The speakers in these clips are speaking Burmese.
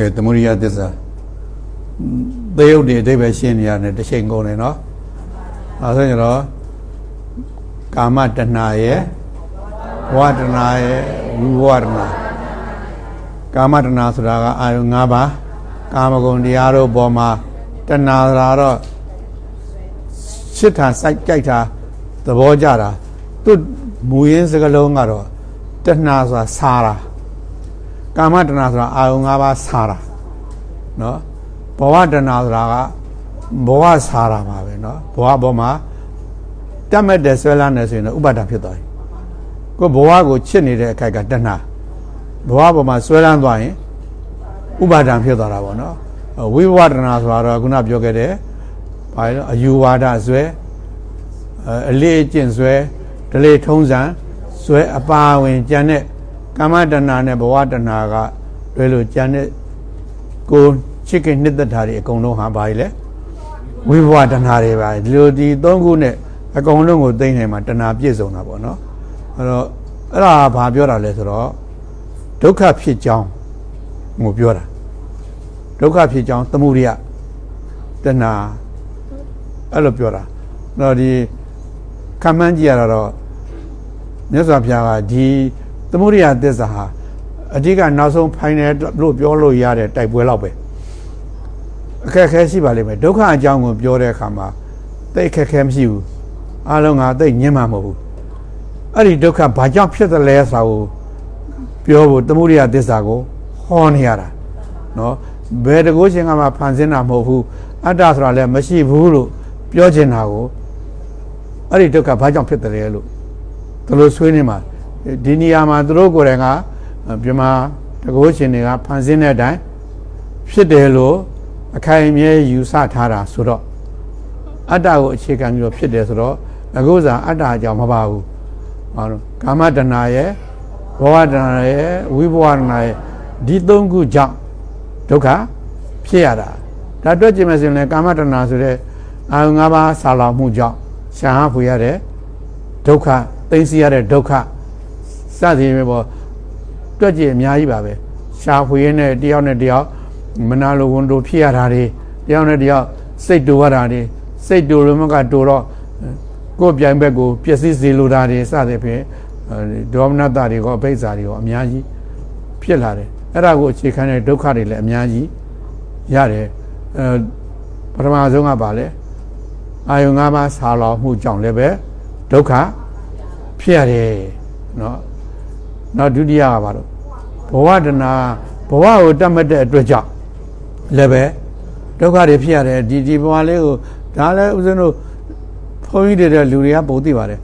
ကဲသမုဒိယသစ္စာသေယုတ်တွေအတိပ္ပယ်ရှင်းနေရတယ်တစ်ချိန်ကုန်တယ်နော်အဲဆိုရင်တော့ကာမတဏရဲ့ဝါဒနာရဲ့ဝိဝါဒနာကာမတဏဆိုတာကအာယု၅ပါးကာမဂုဏ်တရားတို့ပေါ်မှာတဏှာဆိုတာတော့ရှစ်ထာစိုက်ကြိုက်တာသဘောကြတာသူမူရင်းစကလုံးကတော့တဏှာဆိုတာစားတာ ကာမတဏှာဆိုတာအာယု၅ပါးစားတာနော်ဘဝတဏှာဆိုတာကဘဝစားတာပါပဲနော်ဘဝပေါ်မှာတတ်မဲ့တဲ့ဆွဲလန်းနေဆိုရင်တော့ဥပါဒံဖြစ်သွားပြီကိုဘဝကိုချစ်နေတဲ့အခိုက်ကတဏှာဘဝပေါ်မှာဆွဲလန်းသွားရင်ဥပါဒံဖြစ်သွားတာပေါ့နော်ဝိဝဒနာဆိုတာတော့ခုနပြောခဲ့တဲ့ဘာလဲအယူဝါဒဆွဲအလေးအကျင့်ဆွဲဒလေထုံးစံဆွဲအပါဝင်ကြံတဲ့ ကာမတဏှာနဲ့ဘဝတဏှာကလွယ်လို့ကြံတဲ့ကိုချစ်ခင်နှစ်သက်တာတွေအကုန်လုံးဟာဘာလဲဝိဘဝတဏှာတွေပါဒီလိုဒီသုံးခုနဲ့အကုန်လုံးကိုသိနေမှာတဏှာပြည့်စုံတာပေါ့နော်အဲ့တော့အဲ့ဒါဘာပြောတာလဲဆိုတော့ဒုက္ခဖြစ်ကြောင်းကိုပြောတာဒုက္ခဖြစ်ကြောင်းသမှုရိယတဏှာအဲ့လိုပြောတာတော့ဒီခံမှန်းကြည့်ရတော့မြတ်စွာဘုရားကဒီ သမှုရိယသစ္စာဟာအဓိကနောက်ဆုံးဖိုင်နယ်လို့ပြောလို့ရတဲ့တိုက်ပွဲလောက်ပဲအခက်ခဲရှိပါလိမ့်မယ်ဒုက္ခအကြောင်းကိုပြောတဲ့အခါမှာတိတ်အခက်ခဲမရှိဘူးအားလုံးကတိတ်ညှင်းမှာမဟုတ်ဘူးအဲ့ဒီဒုက္ခဘာကြောင့်ဖြစ်တယ်လဲဆိုတာကိုပြောဖို့သမှုရိယသစ္စာကိုဟောနေရတာနော်ဘယ်တကိုးရှင်ကမှဖန်ဆင်းတာမဟုတ်ဘူးအတ္တဆိုတာလည်းမရှိဘူးလို့ပြောချင်တာကိုအဲ့ဒီဒုက္ခဘာကြောင့်ဖြစ်တယ်လဲလို့ဒီလိုဆွေးနေမှာ ဒီနေရာမှာသူတို့ကိုယ်တိုင်ကပြမတကိုးရှင်တွေကဖန်ဆင်းတဲ့အတိုင်းဖြစ်တယ်လို့အခိုင်အမြဲယူဆထားတာဆိုတော့အတ္တကိုအခြေခံပြီးတော့ဖြစ်တယ်ဆိုတော့အခုစားအတ္တအကြောင်းမပါဘူးဟောကာမတဏရဲ့ဘဝတဏရဲ့ဝိဘဝတဏရဲ့ဒီသုံးခုကြောင့်ဒုက္ခဖြစ်ရတာဒါတွေ့ကြည့်မယ်ဆိုရင်လည်းကာမတဏဆိုတဲ့အာယု၅ပါးဆာလောင်မှုကြောင့်ရှားဖူရတဲ့ဒုက္ခသိသိရတဲ့ဒုက္ခ စသည်ပဲပေါ့တွက်ကြည့်အများကြီးပါပဲရှားဖွေရတဲ့တယောက်နဲ့တယောက်မနာလိုဝန်တို့ဖြစ်ရတာတွေတယောက်နဲ့တယောက်စိတ်တူရတာတွေစိတ်တူရမကတူတော့ကိုယ်ပြိုင်ဘက်ကိုပျက်စီးစေလိုတာတွေစသဖြင့်ဒေါမနတတွေကောအဘိဇ္ဇာတွေကောအများကြီးဖြစ်လာတယ်အဲ့ဒါကိုအခြေခံတဲ့ဒုက္ခတွေလည်းအများကြီးရတယ်အဲပထမဆုံးကပါလေအာယုံ၅ပါးဆာလောင်မှုကြောင့်လည်းပဲဒုက္ခဖြစ်ရတယ်เนาะ နောက်ဒုတိယကပါတော့ဘဝတဏဘဝကိုတတ်မှတ်တဲ့အတွက်ကြောင့်လည်းပဲဒုက္ခတွေဖြစ်ရတယ်ဒီဒီဘဝလေးကိုဒါလည်းဦးဇင်းတို့ဘုန်းကြီးတွေတဲ့လူတွေကပုံသိပါတယ်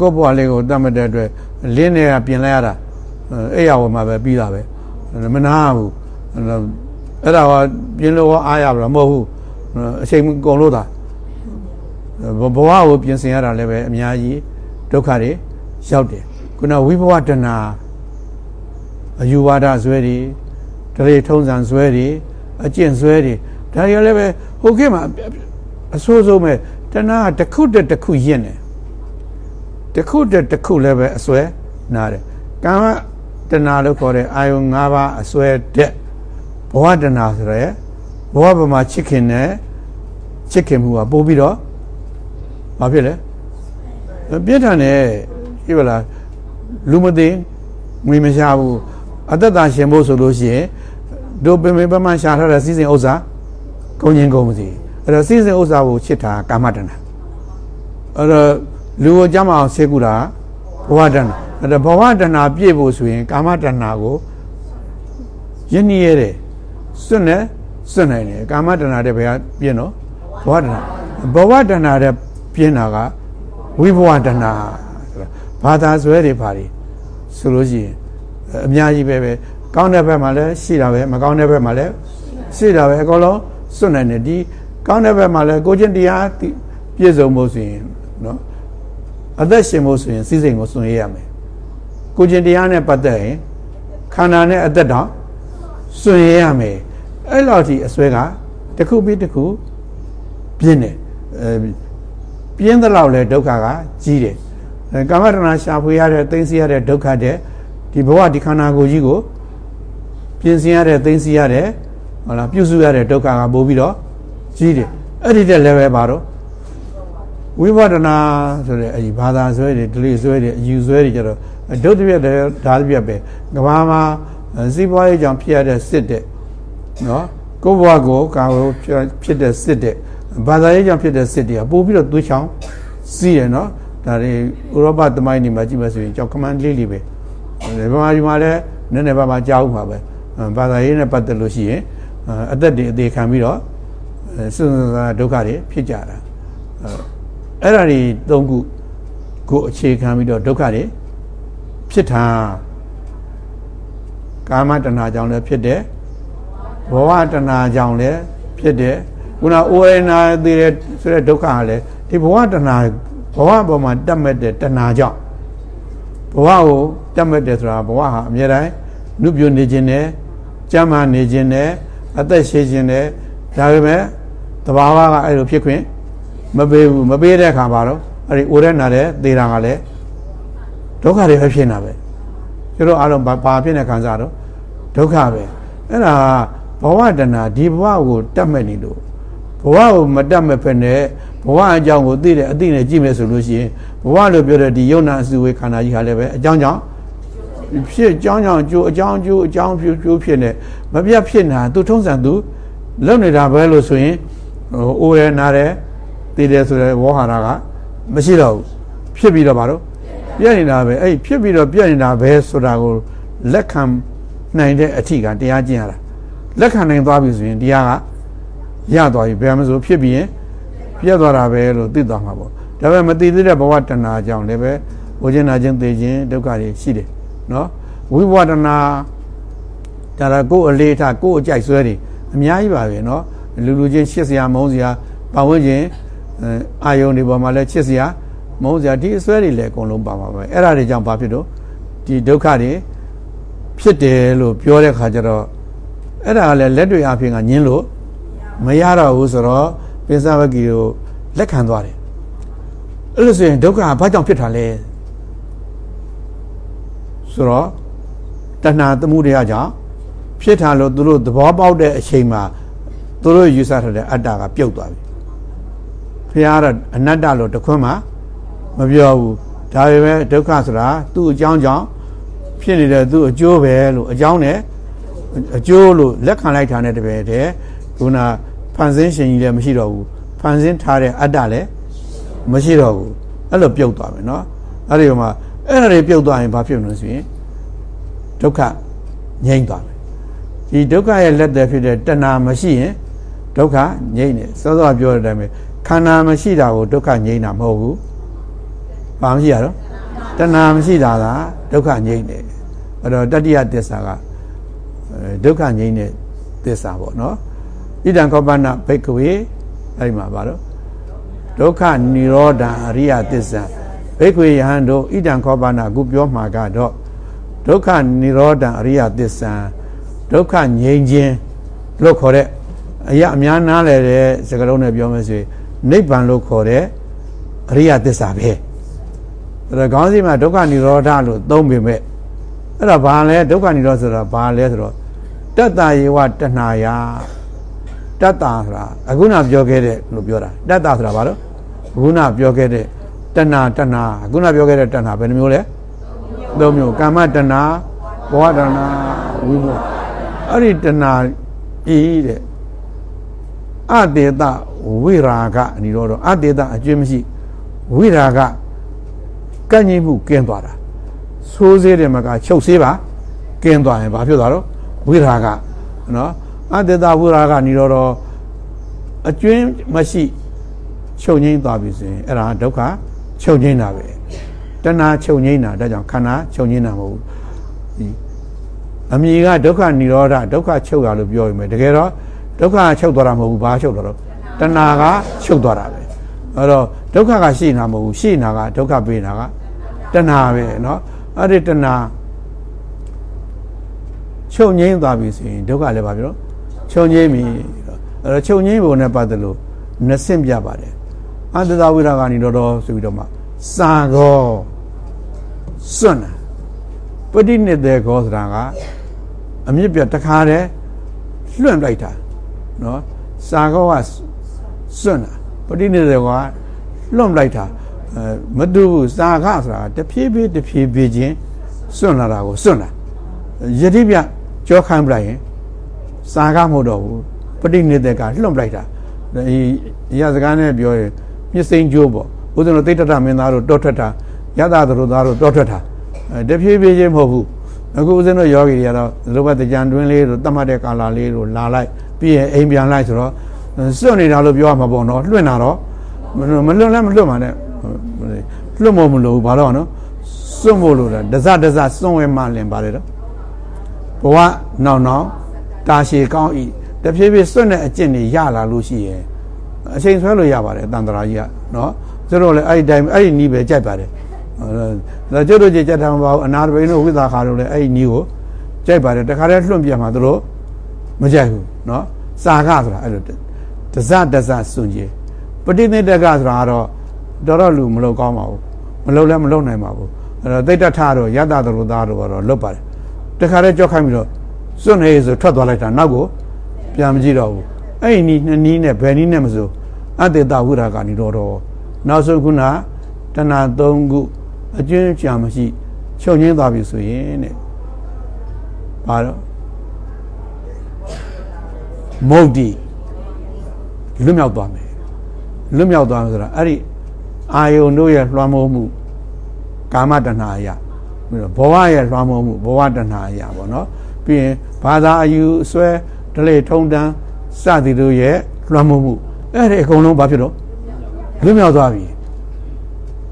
ကိုယ့်ဘဝလေးကိုတတ်မှတ်တဲ့အတွက်လင်းနေတာပြင်လိုက်ရတာအဲ့ရဝမှာပဲပြီးတာပဲမနာဘူးအဲ့ဒါကပြင်းလို့အားရပါမဟုတ်ဘူးအချိန်ကုန်လို့သာဘဝကိုပြင်ဆင်ရတာလည်းပဲအများကြီးဒုက္ခတွေရောက်တယ် ခုနဝိဘဝတဏအယူဝါဒဇွဲတွေတရေထုံးစံဇွဲတွေအကျင့်ဇွဲတွေဒါတွေလည်းပဲဟိုခေတ်မှာအဆိုးဆုံးပဲတဏှာတစ်ခုတစ်တစ်ခုရင့်တယ်တစ်ခုတစ်တစ်ခုလည်းပဲအစွဲနားတယ်ကာမတဏှာလို့ခေါ်တဲ့အာယုံ၅ပါးအစွဲတဲ့ဘဝတဏှာဆိုရဲဘဝပမာချစ်ခင်နဲ့ချစ်ခင်မှုကပို့ပြီးတော့ဘာဖြစ်လဲပြည့်ထန်တယ်ပြပါလား လူမသိငွေမရှာဘူးအသက်သာရှင်ဖို့ဆိုလို့ရှိရင်တို့ပင်ပင်ပမှရှာထားတဲ့စီစဉ်ဥစ္စာကုန်ရင်ကုန်မစီအဲ့တော့စီစဉ်ဥစ္စာကိုချစ်တာကာမတဏအဲ့တော့လူကိုကြမ်းမအောင်ဆေးကူတာဘဝတဏအဲ့တော့ဘဝတဏပြည့်ဖို့ဆိုရင်ကာမတဏကိုယဉ်နီးရတယ်စွန့်နေစွန့်နိုင်တယ်ကာမတဏတဲ့ဘယ်ကပြင်းတော့ဘဝတဏဘဝတဏတဲ့ပြင်းတာကဝိဘဝတဏ ဘာသာဆွဲတွေပါတွေဆိုလို့ရှိရင်အများကြီးပဲပဲကောင်းတဲ့ဘက်မှာလည်းရှိတာပဲမကောင်းတဲ့ဘက်မှာလည်းရှိတာပဲအကုန်လုံးစွန့်နိုင်တယ်ဒီကောင်းတဲ့ဘက်မှာလည်းကိုချင်းတရားပြည့်စုံဖို့ဆိုရင်နော်အသက်ရှင်ဖို့ဆိုရင်စိစိမ်ကိုစွန့်ရရမယ်ကိုချင်းတရားနဲ့ပတ်သက်ရင်ခန္ဓာနဲ့အသက်တော့စွန့်ရရမယ်အဲ့လောက်ထိအစွဲကတစ်ခုပြီးတစ်ခုပြင်းတယ်အဲပြင်းသလောက်လဲဒုက္ခကကြီးတယ် ကာမတဏရှာဖွေရတဲ့သိသိရတဲ့ဒုက္ခတဲ့ဒီဘဝဒီခန္ဓာကိုယ်ကြီးကိုပြင်ဆင်ရတဲ့သိသိရတဲ့ဟုတ်လားပြုစုရတဲ့ဒုက္ခကပို့ပြီးတော့ကြီးတယ်အဲ့ဒီတဲ့လည်းပဲပါတော့ဝိပဿနာဆိုတဲ့အဲဒီဘာသာဆွဲတွေဒလိဆွဲတွေအယူဆွဲတွေကြတော့ဒုတိယတဲ့ဓာတ်ပြက်ပဲကဘာမှာစီးပွားရေးကြောင့်ဖြစ်ရတဲ့စစ်တဲ့နော်ကိုယ့်ဘဝကိုကာဝဖြစ်တဲ့စစ်တဲ့ဘာသာရေးကြောင့်ဖြစ်တဲ့စစ်တွေကပို့ပြီးတော့သွေးချောင်းစီးရနော် ဒါတွေဥရောပသမိုင်းတွေမှာကြည့်မယ်ဆိုရင်ကြောက်ကမန်းလေးလေးပဲဒီမှာဒီမှာလည်းနည်းနည်းပါးပါးကြားဦးမှာပဲဘာသာရေးနဲ့ပတ်သက်လို့ရှိရင်အသက်တွေအသေးခံပြီးတော့စွန့်စွန့်ဒုက္ခတွေဖြစ်ကြတာအဲ့ဒါတွေသုံးခုကိုအခြေခံပြီးတော့ဒုက္ခတွေဖြစ်တာကာမတဏှာကြောင့်လည်းဖြစ်တယ်ဘဝတဏှာကြောင့်လည်းဖြစ်တယ်ခုနအိုရနာသေးတဲ့ဆိုတဲ့ဒုက္ခကလည်းဒီဘဝတဏှာ ဘဝပေါ်မှာတက်မဲ့တဲ့တဏှာကြောင့်ဘဝကိုတက်မဲ့တယ်ဆိုတာဘဝဟာအမြဲတမ်းနုပြနေခြင်းနဲ့ကြမ်းမာနေခြင်းနဲ့အသက်ရှည်ခြင်းနဲ့ဒါပေမဲ့တဘာဝကအဲ့လိုဖြစ်ခွင့်မပေးဘူးမပေးတဲ့အခါမှာတော့အဲ့ဒီအိုရဲနာတဲ့သေတာကလည်းဒုက္ခတွေပဲဖြစ်နေတာပဲကျတော့အားလုံးဘာဖြစ်နေခံစားတော့ဒုက္ခပဲအဲ့ဒါဘဝတဏဒီဘဝကိုတတ်မဲ့နေလို့ဘဝကိုမတတ်မဲ့ဖက်နဲ့ ဘဝအကြောင်းကိုသိတဲ့အသိနဲ့ကြည့်မယ်ဆိုလို့ရှိရင်ဘဝလို့ပြောတဲ့ဒီယုံနာအစုဝေခန္ဓာကြီးဟာလည်းပဲအကြောင်းကြောင့်ဖြစ်အကြောင်းကြောင့်ကျိုးအကြောင်းကျိုးအကြောင်းဖြူဖြူဖြစ်နေမပြတ်ဖြစ်နေတာသူထုံးစံသူလုံနေတာပဲလို့ဆိုရင်ဟိုအိုးရဲနားတယ်တည်တယ်ဆိုတဲ့ဝေါဟာရကမရှိတော့ဘူးဖြစ်ပြီးတော့ဗါတော့ပြည့်နေတာပဲအဲ့ဖြစ်ပြီးတော့ပြည့်နေတာပဲဆိုတာကိုလက်ခံနိုင်တဲ့အထီကတရားကျင့်ရတာလက်ခံနိုင်သွားပြီဆိုရင်တရားကရသွားပြီဘယ်မှာဆိုဖြစ်ပြီးရင် ပြည့်သွားတာပဲလို့သိသွားမှာပေါ့ဒါပေမဲ့မသိသေးတဲ့ဘဝတဏှာကြောင့်လည်းပဲဝိဇ္ဇနာခြင်းသိခြင်းဒုက္ခတွေရှိတယ်နော်ဝိပဝဒနာဒါရကိုယ်အလေးထားကိုယ်အကြိုက်ဆွဲတွေအများကြီးပါပဲနော်လူလူချင်းချစ်စရာမုန်းစရာပတ်ဝန်းကျင်အာယုန်တွေပေါ်မှာလည်းချစ်စရာမုန်းစရာဒီအစွဲတွေလည်းအကုန်လုံးပါပါပဲအဲ့ဒါတွေကြောင့်ဘာဖြစ်တော့ဒီဒုက္ခတွေဖြစ်တယ်လို့ပြောတဲ့ခါကျတော့အဲ့ဒါကလည်းလက်တွေအဖြစ်ကညင်းလို့မရတော့ဘူးဆိုတော့ ပိဿဝဂီကိုလက်ခံသွားတယ်အဲ့လိုဆိုရင်ဒုက္ခဘာကြောင့်ဖြစ်တာလဲဆိုတော့တဏှာသမှုတရားကြောင့်ဖြစ်တာလို့သူတို့သဘောပေါက်တဲ့အချိန်မှာသူတို့ယူဆထားတဲ့အတ္တကပြုတ်သွားပြီဖះကတော့အနတ္တလို့တခွန်းမှမပြောဘူးဒါပေမဲ့ဒုက္ခဆိုတာသူ့အကြောင်းကြောင့်ဖြစ်နေတဲ့သူ့အကျိုးပဲလို့အကြောင်းနဲ့အကျိုးလို့လက်ခံလိုက်တာနဲ့တပည့်တည်းခုန ဖန်ဆင်းရှင်ကြီးလည်းမရှိတော့ဘူးဖန်ဆင်းထားတဲ့အတ္တလည်းမရှိတော့ဘူးအဲ့လိုပြုတ်သွားမယ်နော်အဲ့ဒီမှာအဲ့ဒါတွေပြုတ်သွားရင်ဘာဖြစ်မလို့ဆိုရင်ဒုက္ခငြိမ့်သွားမယ်ဒီဒုက္ခရဲ့လက်သည်ဖြစ်တဲ့တဏှာမရှိရင်ဒုက္ခငြိမ့်နေစောစောပြောတဲ့အတိုင်းပဲခန္ဓာမရှိတာကိုဒုက္ခငြိမ့်တာမဟုတ်ဘူးဘာမရှိရတော့တဏှာမရှိတာကဒုက္ခငြိမ့်တယ်အဲ့တော့တတိယသစ္စာကဒုက္ခငြိမ့်တဲ့သစ္စာပေါ့နော် ဣဒံခောပနဘိကဝေအဲ့ဒီမှာပါတော့ဒုက္ခនិရောဓအရိယသစ္စာဘိက္ခွေယဟန်တို့ဣဒံခောပါဏအခုပြောမှာကတော့ဒုက္ခនិရောဓအရိယသစ္စာဒုက္ခငြိမ်းခြင်းလို့ခေါ်တဲ့အရာအများနားလည်တဲ့စကားလုံးနဲ့ပြောမယ်ဆိုရင်နိဗ္ဗာန်လို့ခေါ်တဲ့အရိယသစ္စာပဲအဲ့ဒါခေါင်းစည်းမှာဒုက္ခនិရောဓလို့သုံးပေမဲ့အဲ့ဒါဘာလဲဒုက္ခនិရောဓဆိုတာဘာလဲဆိုတော့တတ္တယေဝတဏှာယ တတ္တဆိုတာအခုနပြောခဲ့တဲ့လို့ပြောတာတတ္တဆိုတာဘာလို့အခုနပြောခဲ့တဲ့တဏှာတဏှာခုနပြောခဲ့တဲ့တဏှာဘယ်နှမျိုးလဲသုံးမျိုးကာမတဏှာဘောတဏှာဝိမုအဲ့ဒီတဏှာဤတဲ့အတေတဝိရာဂအနိရောဓအတေတအကျွေးမရှိဝိရာဂကန့်ငြိမှုကင်းသွားတာဆိုးစေးတယ်မကချုပ်စေးပါကင်းသွားရင်ဘာဖြစ်သွားတော့ဝိရာဂနော် အတေတဝိရာဂနိရောဓအကျွင်းမရှိချုပ်ငိမ့်သွားပြီဆိုရင်အဲ့ဒါဒုက္ခချုပ်ငိမ့်တာပဲတဏှာချုပ်ငိမ့်တာဒါကြောင့်ခန္ဓာချုပ်ငိမ့်တာမဟုတ်ဘူးဒီအမြင်ကဒုက္ခនិရောဓဒုက္ခချုပ်တာလို့ပြောရင်ပဲတကယ်တော့ဒုက္ခချုပ်သွားတာမဟုတ်ဘူးဘာချုပ်သွားတော့တဏှာကချုပ်သွားတာပဲအဲ့တော့ဒုက္ခကရှိနေတာမဟုတ်ဘူးရှိနေတာကဒုက္ခပေးနေတာကတဏှာပဲเนาะအဲ့ဒီတဏှာချုပ်ငိမ့်သွားပြီဆိုရင်ဒုက္ခလည်းပါပြီနော် ချုပ်ငိမ့်ပြီအဲ့တော့ချုပ်ငိမ့်ပုံနဲ့ပတ်သက်လို့နှစ်ဆင့်ပြပါတယ်အတ္တဝိရာကနေတော့တော့ဆိုပြီးတော့မှစာကောစွန့်တာပဋိနိဒေကောဆိုတာကအမြင့်ပြတခါတည်းလွှင့်လိုက်တာနော်စာကောကစွန့်တာပဋိနိဒေကလွှင့်လိုက်တာအဲမတူဘူးစာကဆိုတာတဖြည်းဖြည်းတဖြည်းဖြည်းချင်းစွန့်လာတာကိုစွန့်တာယတိပြကြောခိုင်းပလိုက်ရင် စာကမဟုတ်တော့ဘူးပဋိနိဒေကလွှင့်လိုက်တာဒီရစကားနဲ့ပြောရင်မြစ်စိန်ကျိုးပေါ့ဦးဇင်းတို့တိတ်တတမင်းသားတို့တောထွက်တာရသတို့သားတို့တောထွက်တာအဲတဖြည်းဖြည်းချင်းမဟုတ်ဘူးအခုဦးဇင်းတို့ယောဂီတွေကတော့လောဘတကြံတွင်းလေးတို့တတ်မှတ်တဲ့ကာလာလေးတို့လာလိုက်ပြီးရင်အိမ်ပြန်လိုက်ဆိုတော့စွန့်နေတာလို့ပြောရမှာပေါ့နော်လွှင့်တာတော့မလွှင့်လည်းမလွှင့်ပါနဲ့လွှတ်မမလို့ဘာလို့နော်စွန့်ဖို့လို့လားဒဇဒဇစွန့်ဝဲမှလင်ပါတယ်တော့ဘဝနောင်နောင် တာရှည်ကောင်းဤတဖြည်းဖြည်းစွန့်တဲ့အကျင့်တွေရလာလို့ရှိရင်အချိန်ဆွဲလို့ရပါတယ်တန်တရာကြီးကနော်ကျတို့လည်းအဲ့ဒီတိုင်းအဲ့ဒီနီးပဲကြိုက်ပါတယ်ဒါကျတို့ကြကြတာမပါဘူးအနာတပိန်တို့ဝိသခါတို့လည်းအဲ့ဒီနီးကိုကြိုက်ပါတယ်တခါတည်းလွှင့်ပြမှာတို့မကြိုက်ဘူးနော်စာကဆိုတာအဲ့လိုတဇတဇစွန့်ကြီးပဋိနိဒကဆိုတာကတော့တော်တော်လူမလုပ်ကောင်းပါဘူးမလုပ်လည်းမလုပ်နိုင်ပါဘူးအဲ့တော့တိတ်တထတော့ယတသရသားတို့ကတော့လွတ်ပါတယ်တခါတည်းကြောက်ခိုင်းပြီးတော့ စွန့်နေဆိုထွက်သွားလိုက်တာနောက်ကိုပြန်မကြည့်တော့ဘူးအဲ့ဒီနီးနှစ်နီးနဲ့ဘယ်နီးနဲ့မဆိုအတ္တတဝိရာကနေတော့တော့နောက်ဆုံးခုနတဏှာ၃ခုအကျဉ်းချာမရှိချုပ်ငင်းသွားပြီဆိုရင်တဲ့ဘာတော့မုတ်တိလွတ်မြောက်သွားမယ်လွတ်မြောက်သွားမယ်ဆိုတာအဲ့ဒီအာယုန်တို့ရဲ့လွှမ်းမိုးမှုကာမတဏှာအရာပြီးတော့ဘဝရဲ့လွှမ်းမိုးမှုဘဝတဏှာအရာပေါ့နော် ပြီးရင်ဘာသာအယူအဆွဲဒလေထုံတန်းစသည်တို့ရဲ့လွှမ်းမိုးမှုအဲ့ဒီအကုန်လုံးဘာဖြစ်တော့လွတ်မြောက်သွားပြီ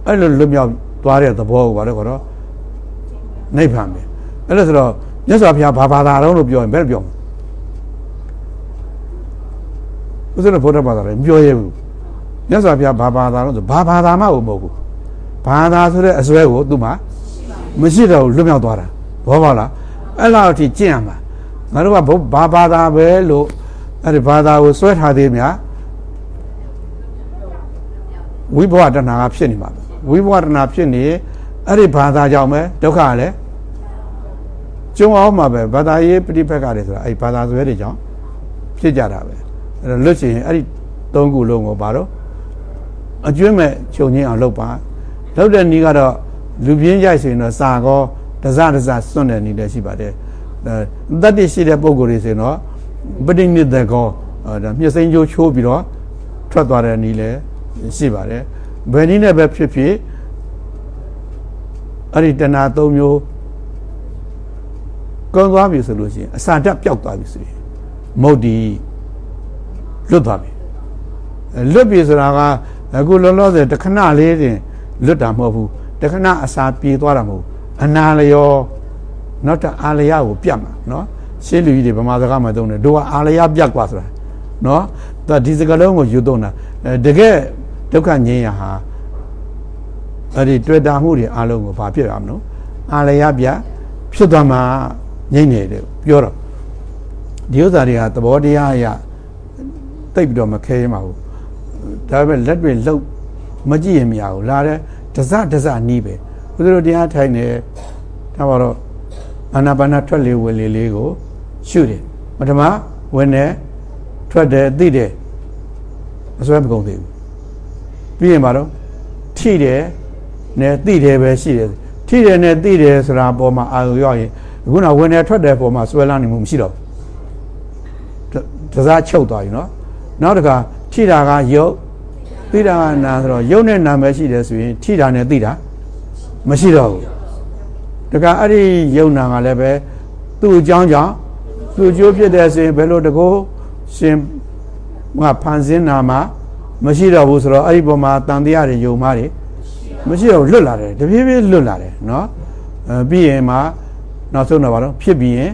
အဲ့လိုလွတ်မြောက်သွားတဲ့သဘောကိုဘာလို့ခေါ်တော့နိဗ္ဗာန်ပဲအဲ့လိုဆိုတော့မြတ်စွာဘုရားဘာဘာသာတော်လို့ပြောရင်ဘယ်လိုပြောမလဲဥစ္စရဘုရားဘာသာလည်းမပြောရဘူးမြတ်စွာဘုရားဘာဘာသာလို့ဆိုဘာဘာသာမှမဟုတ်ဘူးဘာသာဆိုတဲ့အစွဲကိုသူ့မှာမရှိတော့လွတ်မြောက်သွားတာဘောပါလား အဲ့လောက်အထိကျင့်ရမှာငါတို့ကဘာဘာသာပဲလို့အဲ့ဒီဘာသာကိုစွဲထားသေးများဝိဘဝတဏှာကဖြစ်နေမှာပဲဝိဘဝတဏှာဖြစ်နေအဲ့ဒီဘာသာကြောင့်ပဲဒုက္ခလည်းကျုံအောင်မှာပဲဘာသာရေးပြိပက်ကတွေဆိုတာအဲ့ဘာသာဆွဲတွေကြောင့်ဖြစ်ကြတာပဲအဲ့တော့လွတ်ချင်အဲ့ဒီသုံးခုလုံးကိုဘာလို့အကျွမ်းမဲ့ချုပ်ငင်းအောင်လုပ်ပါလုပ်တဲ့နည်းကတော့လူပြင်းရိုက်ဆိုရင်တော့စာကော တစတစစွန့်တဲ့နည်းလည်းရှိပါတယ်တတ္တိရှိတဲ့ပုံကိုယ်တွေဆိုရင်တော့ပဋိနိဒကောဒါမြစ်စိမ်းချိုးချိုးပြီးတော့ထွက်သွားတဲ့နည်းလည်းရှိပါတယ်ဘယ်နည်းနဲ့ပဲဖြစ်ဖြစ်အဲ့ဒီတဏှာ၃မျိုးကုန်းသွားပြီဆိုလို့ရှိရင်အစာဓာတ်ပျောက်သွားပြီဆိုရင်မုတ်ဒီလွတ်သွားပြီလွတ်ပြီဆိုတာကအခုလောလောဆယ်တခဏလေးတင်လွတ်တာမဟုတ်ဘူးတခဏအစာပြေသွားတာမဟုတ် အနာလျောနောက်တအာလယကိုပြတ်မှာနော်ရှင်းလူကြီးတွေဗမာစကားမှာသုံးတယ်တို့ကအာလယပြတ်กว่าဆိုတာနော်ဒါဒီစကားလုံးကိုယူသုံးတာတကယ်ဒုက္ခငြိမ်းရဟာအဲ့ဒီတွေ့တာမှုတွေအလုံးကိုဘာဖြစ်ရမလို့အာလယပြဖြစ်သွားမှငြိမ်းနေတယ်ပြောတော့ဒီဥစ္စာတွေကသဘောတရားအရတိတ်ပြီးတော့မခဲရမှာဘူးဒါပေမဲ့လက်တွေလှုပ်မကြည့်ရင်မရဘူးလာတဲ့ဒဇဒဇနီးပဲ ဘုရားတို့တရားထိုင်နေဒါပါတော့အာနာပါနာထွက်လေဝင်လေလေးကိုရှုတယ်ပထမဝင်တယ်ထွက်တယ်သိတယ်အစွဲမကုန်သေးဘူးပြီးရင်ပါတော့ထိတယ်နဲ့သိတယ်ပဲရှိတယ်ထိတယ်နဲ့သိတယ်ဆိုတာပေါ်မှာအာရုံရောက်ရင်ခုနဝင်တယ်ထွက်တယ်ပေါ်မှာစွဲလန်းနေမှုမရှိတော့ဘူးတစားချုပ်သွားပြီနော်နောက်တခါထိတာကယုတ်သိတာကနာဆိုတော့ယုတ်နဲ့နာပဲရှိတယ်ဆိုရင်ထိတာနဲ့သိတာ မရှိတော့ဘူးတခါအဲ့ဒီယုတ်နာကလည်းပဲသူ့အကြောင်းကြောင့်သူ့ကျိုးဖြစ်တယ်ဆိုရင်ဘယ်လိုတကောရှင်ကဖန်ဆင်းနာမှာမရှိတော့ဘူးဆိုတော့အဲ့ဒီပုံမှာတန်တရားတွေယုံမားတွေမရှိတော့လွတ်လာတယ်တဖြည်းဖြည်းလွတ်လာတယ်နော်အဲပြီးရင်မှနောက်ဆုံးတော့ဘာလို့ဖြစ်ပြီးရင်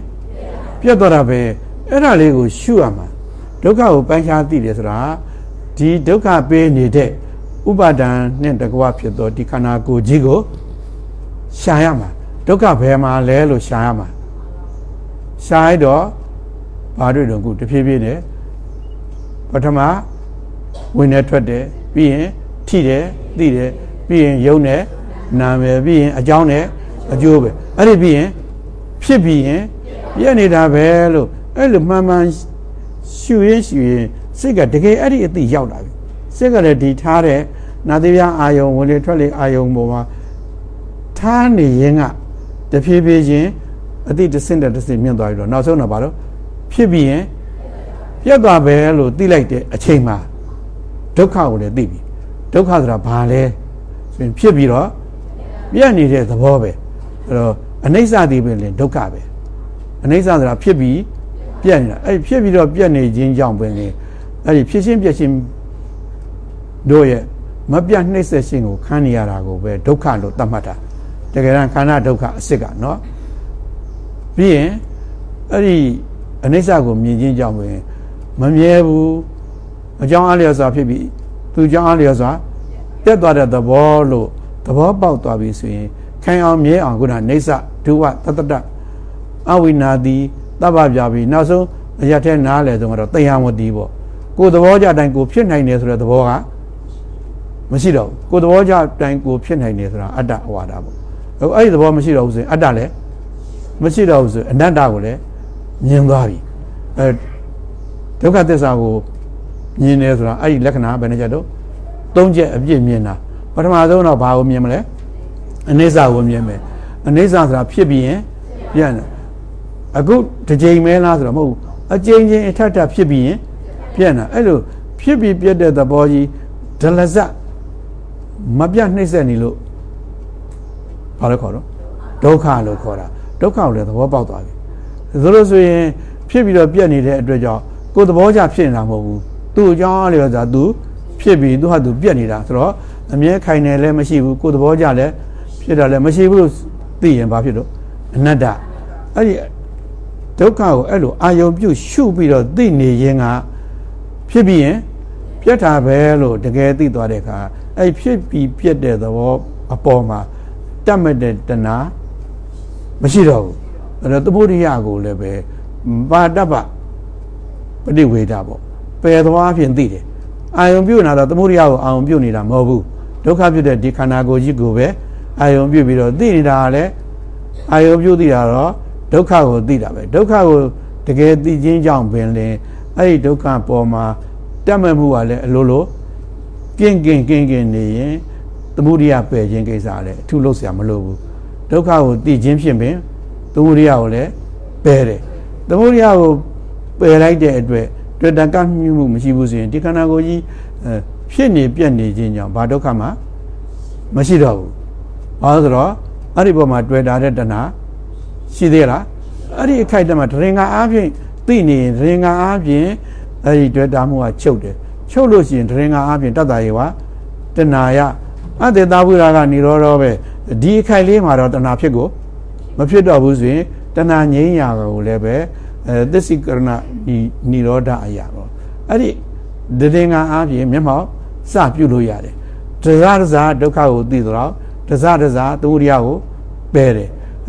ပြတ်သွားတာပဲအဲ့ဒါလေးကိုရှုရမှာဒုက္ခကိုပိုင်းခြားသိတယ်ဆိုတာဒီဒုက္ခပေးနေတဲ့ဥပါဒံနဲ့တကွာဖြစ်သောဒီခန္ဓာကိုယ်ကြီးကို ရှာရမှာဒုက္ခဘယ်မှာလဲလို့ရှာရမှာရှာရတော့ဘာတွေ့တော့ခုတဖြည်းဖြည်းနဲ့ပထမဝင်နေထွက်တယ်ပြီးရင်ထိတယ်သိတယ်ပြီးရင်ယုံတယ်နာမယ်ပြီးရင်အကြောင်းနဲ့အကျိုးပဲအဲ့ဒီပြီးရင်ဖြစ်ပြီးရင်ပြက်နေတာပဲလို့အဲ့လိုမှန်မှန်ရှူရင်ရှူရင်စိတ်ကတကယ်အဲ့ဒီအသိရောက်လာပြီစိတ်ကလည်းဒီထားတဲ့နာသီပြအာယုံဝင်လေထွက်လေအာယုံပေါ်မှာ ထားနေရင်ကတဖြည်းဖြည်းချင်းအတိတဆင့်တဲ့တဆင့်မြင့်သွားပြီးတော့နောက်ဆုံးတော့ဘာလို့ဖြစ်ပြီးရင်ပြတ်သွားပဲလို့သိလိုက်တဲ့အချိန်မှာဒုက္ခကိုလည်းသိပြီဒုက္ခဆိုတာဘာလဲဆိုရင်ဖြစ်ပြီးတော့ပြတ်နေတဲ့သဘောပဲအဲ့တော့အနိစ္စတည်ပင်လည်းဒုက္ခပဲအနိစ္စဆိုတာဖြစ်ပြီးပြတ်နေတာအဲ့ဖြစ်ပြီးတော့ပြတ်နေခြင်းကြောင့်ပင်လေအဲ့ဒီဖြစ်ချင်းပြတ်ချင်းတို့ရဲ့မပြတ်နှိမ့်ဆက်ခြင်းကိုခံနေရတာကိုပဲဒုက္ခလို့သတ်မှတ်တာ တကယ်တမ်းခန္ဓာဒုက္ခအစ်စ်ကနော်ပြီးရင်အဲ့ဒီအနိစ္စကိုမြင်ခြင်းကြောင့်ပင်မမြဲဘူးအကြောင်းအားလျော်စွာဖြစ်ပြီးသူအကြောင်းအားလျော်စွာပြတ်သွားတဲ့သဘောလို့သဘောပေါက်သွားပြီဆိုရင်ခံအောင်မြဲအောင်ခုနနေဆဒုဝတတတအဝိနာတိတပ္ပပြပြီနောက်ဆုံးအရထဲနားလဲဆုံးတော့တရားမတိပေါ့ကိုယ်သဘောကြတိုင်းကိုဖြစ်နိုင်တယ်ဆိုတဲ့သဘောကမရှိတော့ဘူးကိုယ်သဘောကြတိုင်းကိုဖြစ်နိုင်တယ်ဆိုတာအတ္တဝါဒပေါ့ အဲ့ဒီသဘောမရှိတော့ဘူးဆိုရင်အတ္တလည်းမရှိတော့ဘူးဆိုအနတ္တကိုလည်းမြင်သွားပြီအဲဒုက္ခသစ္စာကိုမြင်တယ်ဆိုတာအဲ့ဒီလက္ခဏာဘယ်နှချက်တော့သုံးချက်အပြည့်မြင်တာပထမဆုံးတော့ဘာကိုမြင်မလဲအနိစ္စကိုမြင်မယ်အနိစ္စဆိုတာဖြစ်ပြီးရင်ပြန်တယ်အခုတစ်ချိန်မဲလားဆိုတော့မဟုတ်ဘူးအကြိမ်ချင်းအထက်ထပ်ဖြစ်ပြီးရင်ပြန်တာအဲ့လိုဖြစ်ပြီးပြတ်တဲ့သဘောကြီးဒလဇတ်မပြတ်နှိမ့်ဆက်နေလို့ ဘာလို့ခေါ်တော့ဒုက္ခလို့ခေါ်တာဒုက္ခကိုလည်းသဘောပေါက်သွားပြီဒါလို့ဆိုရင်ဖြစ်ပြီးတော့ပြတ်နေတဲ့အတွက်ကြောင့်ကိုယ်သဘောကျဖြစ်နေတာမဟုတ်ဘူးသူ့အကြောင်းအားလျော်စွာသူဖြစ်ပြီးသူဟာသူပြက်နေတာဆိုတော့အမြဲခိုင်နေလည်းမရှိဘူးကိုယ်သဘောကြလည်းဖြစ်တာလည်းမရှိဘူးလို့သိရင်ဘာဖြစ်တော့အနတ္တအဲ့ဒီဒုက္ခကိုအဲ့လိုအာယုံပြုတ်ရှုပြီးတော့သိနေရင်ကဖြစ်ပြီးရင်ပြက်တာပဲလို့တကယ်သိသွားတဲ့အခါအဲ့ဖြစ်ပြီးပြက်တဲ့သဘောအပေါ်မှာ တတ်မဲ့တဲ့တဏှာမရှိတော့ဘူးအဲ့တော့သမုဒိယကိုလည်းပဲပါတ္တပပฏิဝေဒပေါ့ပယ်သွားဖြင့်သိတယ်အာယုံပြုတ်နာတော့သမုဒိယကိုအာယုံပြုတ်နေတာမဟုတ်ဘူးဒုက္ခဖြစ်တဲ့ဒီခန္ဓာကိုယ်ကြီးကိုပဲအာယုံပြုတ်ပြီးတော့သိနေတာကလည်းအာယုံပြုတ်သိတာတော့ဒုက္ခကိုသိတာပဲဒုက္ခကိုတကယ်သိခြင်းကြောင့်ပင်လင်အဲ့ဒီဒုက္ခပေါ်မှာတက်မဲ့မှုကလည်းအလိုလိုကင်းကင်းကင်းကင်းနေရင် သမုဒိယပယ်ခြင်းကိစ္စလည်းအထုလို့ဆရာမလိုဘူးဒုက္ခကိုသိခြင်းဖြင့်ပင်သမုဒိယကိုလည်းပယ်တယ်သမုဒိယကိုပယ်လိုက်တဲ့အတွက်တွေ့တန်ကမြှမှုမရှိဘူးဆိုရင်ဒီခန္ဓာကိုယ်ကြီးဖြစ်နေပြက်နေခြင်းကြောင့်ဘာဒုက္ခမှမရှိတော့ဘူးဘာလို့ဆိုတော့အဲ့ဒီပေါ်မှာတွေ့တာတဲ့တဏှာရှိသေးလားအဲ့ဒီအခိုက်အတန့်မှာဒရင်္ဂါအားဖြင့်သိနေရင်ဒရင်္ဂါအားဖြင့်အဲ့ဒီတွေ့တာမှုကချုပ်တယ်ချုပ်လို့ရှိရင်ဒရင်္ဂါအားဖြင့်တတ္တယေဝတဏှာယ အတ္တသာဝိရာကနေရောတော့ပဲဒီအခိုက်လေးမှာတော့တဏှာဖြစ်ကိုမဖြစ်တော့ဘူးဆိုရင်တဏှာငြိမ်းရာကိုလည်းပဲအဲသစ္စိကရဏဒီនិရောဓအရာတော့အဲ့ဒီတည်ငါအားဖြင့်မျက်မှောက်စပြုလို့ရတယ်တစားတစားဒုက္ခကိုသိတော့တစားတစားသမုဒိယကိုပယ်တယ်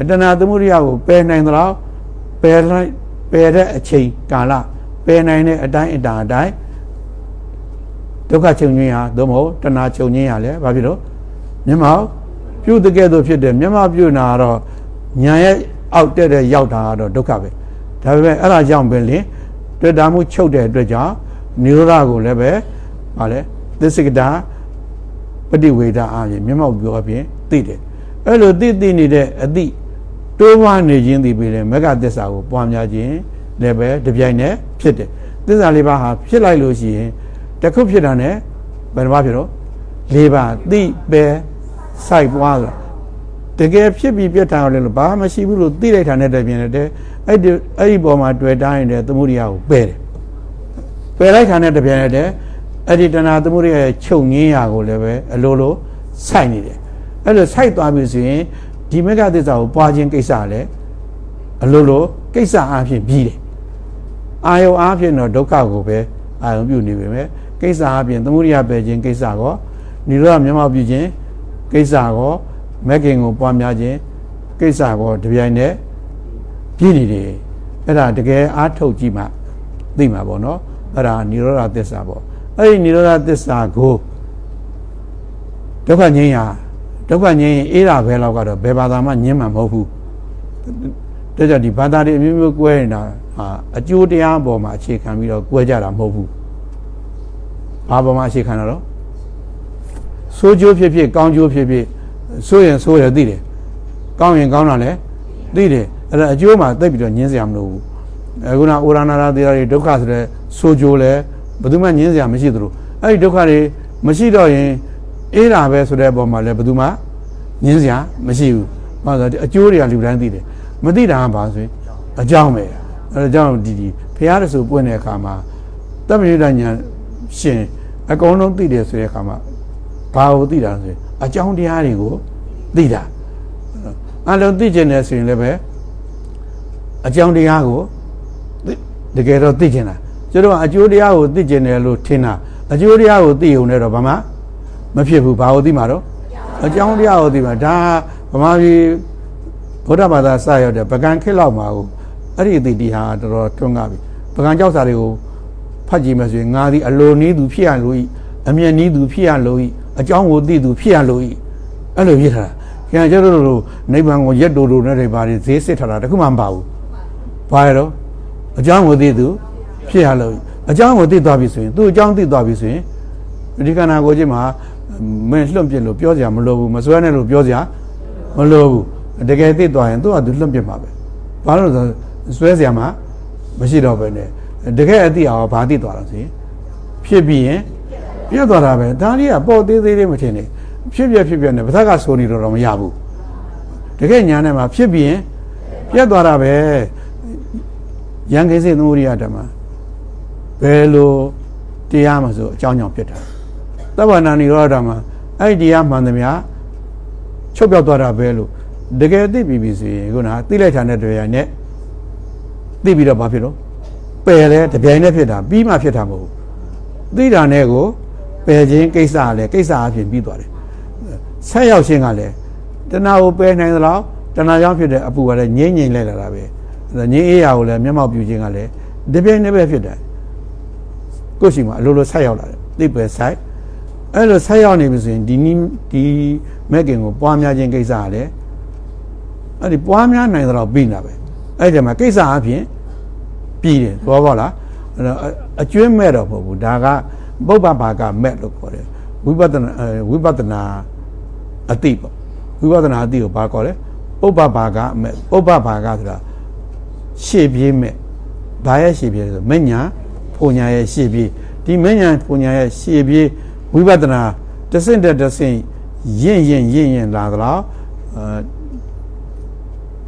တဏှာသမုဒိယကိုပယ်နိုင်တော့ပယ်လိုက်ပယ်တဲ့အချိန်ကာလပယ်နိုင်တဲ့အတိုင်းအတာအတိုင်း ဒုက္ခချုပ်ငင်းဟာသို့မဟုတ်တဏှာချုပ်ငင်းဟာလည်းဘာဖြစ်လို့မျက်မှောက်ပြုတ်တကယ်တော့ဖြစ်တယ်မျက်မှောက်ပြုတ်နာတော့ညာရဲ့အောက်တက်တဲ့ရောက်တာကတော့ဒုက္ခပဲဒါပေမဲ့အဲ့ဒါကြောင့်ပဲလေတွေ့တာမှုချုပ်တဲ့အတွက်ကြောင့်နိရောဓကိုလည်းပဲဗာလဲသစ္စကတာပฏิဝေဒအားဖြင့်မျက်မှောက်ပြောအပြင်သိတယ်အဲ့လိုသိသိနေတဲ့အသည့်တိုးဝါနေခြင်းသိပြီးတယ်မဂ္ဂသစ္စာကိုပွားများခြင်းလည်းပဲတပြိုင်နက်ဖြစ်တယ်သစ္စာလေးပါးဟာဖြစ်လိုက်လို့ရှိရင် တစ်ခုဖြစ်တာ ਨੇ ဘယ်နှပါဖြစ်တော့လေးပါးသိပဲစိုက်ပွားဆိုတာတကယ်ဖြစ်ပြီးပြတ်တာလည်းလို့ဘာမှမရှိဘူးလို့သိလိုက်တာနဲ့တည်းပြင်တယ်အဲ့ဒီအဲ့ဒီပေါ်မှာတွေ့တိုင်းတဲ့သမုဒိယကိုပယ်တယ်ပယ်လိုက်တာနဲ့တည်းပြင်တယ်အဲ့ဒီတဏှာသမုဒိယရဲ့ချုပ်ငင်းရာကိုလည်းပဲအလိုလိုစိုက်နေတယ်အဲ့လိုစိုက်သွားပြီဆိုရင်ဒီမေဃသစ္စာကိုပွားခြင်းကိစ္စလည်းအလိုလိုကိစ္စအားဖြင့်ပြီးတယ်အာယုံအားဖြင့်တော့ဒုက္ခကိုပဲအာယုံပြုနေပေမဲ့ ကိစ္စအပြင်သမုဒိယပယ်ခြင်းကိစ္စကောနိရောဓမျက်မှောက်ပြုခြင်းကိစ္စကောမက္ခင်ကိုပွားများခြင်းကိစ္စကောတပြိုင်တည်းပြည့်နေတယ်အဲ့ဒါတကယ်အားထုတ်ကြည့်မှသိမှာပေါ့နော်အဲ့ဒါနိရောဓသစ္စာပေါ့အဲ့ဒီနိရောဓသစ္စာကိုဒုက္ခငြိမ်းရာဒုက္ခငြိမ်းရင်အေးတာပဲလောက်ကတော့ဘယ်ဘာသာမှငြင်းမှာမဟုတ်ဘူးဒါကြောင့်ဒီဘာသာတွေအမျိုးမျိုးကွဲနေတာဟာအကျိုးတရားပေါ်မှာအခြေခံပြီးတော့ကွဲကြတာမဟုတ်ဘူး ဘာပေါ်မှာအခြေခံတာတော့ဆိုးကျိုးဖြစ်ဖြစ်ကောင်းကျိုးဖြစ်ဖြစ်ဆိုးရင်ဆိုးတယ်သိတယ်ကောင်းရင်ကောင်းတာလည်းသိတယ်အဲ့ဒါအကျိုးမှာသိပြီးတော့ညင်းစရာမလိုဘူးအခုနအိုရနာရာတရားတွေဒုက္ခဆိုတဲ့ဆိုးကျိုးလဲဘယ်သူမှညင်းစရာမရှိသလိုအဲ့ဒီဒုက္ခတွေမရှိတော့ရင်အေးတာပဲဆိုတဲ့ပုံမှာလည်းဘယ်သူမှညင်းစရာမရှိဘူး။ဘာလို့လဲအကျိုးတွေကလူတိုင်းသိတယ်။မသိတာကဘာဆိုရင်အကြောင်းပဲ။အဲဒါကြောင့်ဒီဒီဖះရဆိုပွင့်တဲ့အခါမှာတမယုဒညာ ရှင်အကုန်လုံးသိတယ်ဆိုတဲ့အခါမှာဘာကိုသိတာဆိုရင်အကြောင်းတရားတွေကိုသိတာ။အလုံးသိကျင်တယ်ဆိုရင်လည်းပဲအကြောင်းတရားကိုတကယ်တော့သိကျင်တာကျတော့အကျိုးတရားကိုသိကျင်တယ်လို့ထင်တာအကျိုးတရားကိုသိုံနဲ့တော့ဘာမှမဖြစ်ဘူးဘာကိုသိမှာတော့အကြောင်းတရားကိုသိမှာဒါဗမာပြည်ဗုဒ္ဓဘာသာစရောက်တဲ့ပကံခက်လောက်မှာကိုအဲ့ဒီအသိတရားတော်တော်ထွန်းကားပြီပကံကြောက်စာတွေကိုဖ တ်ကြည့်မှဆိုရင်ငါသည်အလိုနည်းသူဖြစ်ရလို့ဤအမျက်နည်းသူဖြစ်ရလို့ဤအကြောင်းကိုသိသူဖြစ်ရလို့ဤအဲ့လိုပြထားတာခင်ဗျာကျတို့တို့နိဗ္ဗာန်ကိုရက်တူတူနဲ့တွေပါတယ်ဈေးစစ်ထားတာတခုမှမပါဘူးဘာရတော့အကြောင်းကိုသိသူဖြစ်ရလို့အကြောင်းကိုသိသွားပြီဆိုရင်သူ့အကြောင်းသိသွားပြီဆိုရင်ဒီကနာကိုချင်းမှာမင်းလွန့်ပြစ်လို့ပြောစရာမလိုဘူးမစွဲနဲ့လို့ပြောစရာမလိုဘူးတကယ်သိသွားရင်သူကသူလွန့်ပြစ်မှာပဲဘာလို့လဲဆိုစွဲစရာမှမရှိတော့ပဲနဲ့ တကယ်အသိအောင်ဘာသိသွားတာဆိုရင်ဖြစ်ပြီးရင်ပြတ်သွားတာပဲဒါလေးကပေါ်သေးသေးလေးမထင်နဲ့ဖြစ်ပြဖြစ်ပြနဲ့ဘာသာကဆိုနေတော့တော့မရဘူးတကယ်ညာနဲ့မှာဖြစ်ပြီးရင်ပြတ်သွားတာပဲရန်ကိစေသမုဒိယဓမ္မဘယ်လိုတရားမှဆိုအကြောင်းကြောင့်ဖြစ်တာသဗ္ဗနာနိရောဓမှာအဲ့ဒီတရားမှန်သမျှချုပ်ပြောက်သွားတာပဲလို့တကယ်သိပြီပြီဆိုရင်ခုနကသိလိုက်တာနဲ့တွေ့ရနဲ့သိပြီးတော့ဘာဖြစ်လို့ ပယ်လဲတပြိုင်နဲ့ဖြစ်တာပြီးမှဖြစ်တာမဟုတ်ဘူးသိတာနဲ့ကိုပယ်ခြင်းကိစ္စလည်းကိစ္စအဖြစ်ပြီးသွားတယ်ဆက်ရောက်ခြင်းကလည်းတဏှာကိုပယ်နိုင်သလားတဏှာကြောင့်ဖြစ်တဲ့အပူကလည်းငြိမ့်ငြိမ့်လိုက်လာတာပဲငြိမ့်အေးရာကိုလည်းမျက်မှောက်ပြုခြင်းကလည်းတပြိုင်နဲ့ပဲဖြစ်တယ်ကိုယ်ရှိမှာအလိုလိုဆက်ရောက်လာတယ်သိပယ်ဆိုင်အဲ့လိုဆက်ရောက်နေပြီဆိုရင်ဒီနီးဒီမက်ကင်ကိုပွားများခြင်းကိစ္စကလည်းအဲ့ဒီပွားများနိုင်တော့ပြီးနေတာပဲအဲ့ဒီမှာကိစ္စအဖြစ် ပြီးတယ်သဘောပေါက်လားအဲ့တော့အကျွင်းမဲ့တော့မဟုတ်ဘူးဒါကပုပ္ပဘာကမဲ့လို့ခေါ်တယ်ဝိပဿနာဝိပဿနာအတိပေါ့ဝိပဿနာအတိကိုဘာခေါ်လဲပုပ္ပဘာကမဲ့ပုပ္ပဘာကဆိုတာရှေ့ပြေးမဲ့ဘာရဲ့ရှေ့ပြေးလဲဆိုမညာဖုန်ညာရဲ့ရှေ့ပြေးဒီမညာဖုန်ညာရဲ့ရှေ့ပြေးဝိပဿနာတဆင့်တက်တဆင့်ရင့်ရင့်ရင့်ရင့်လာသလားအဲ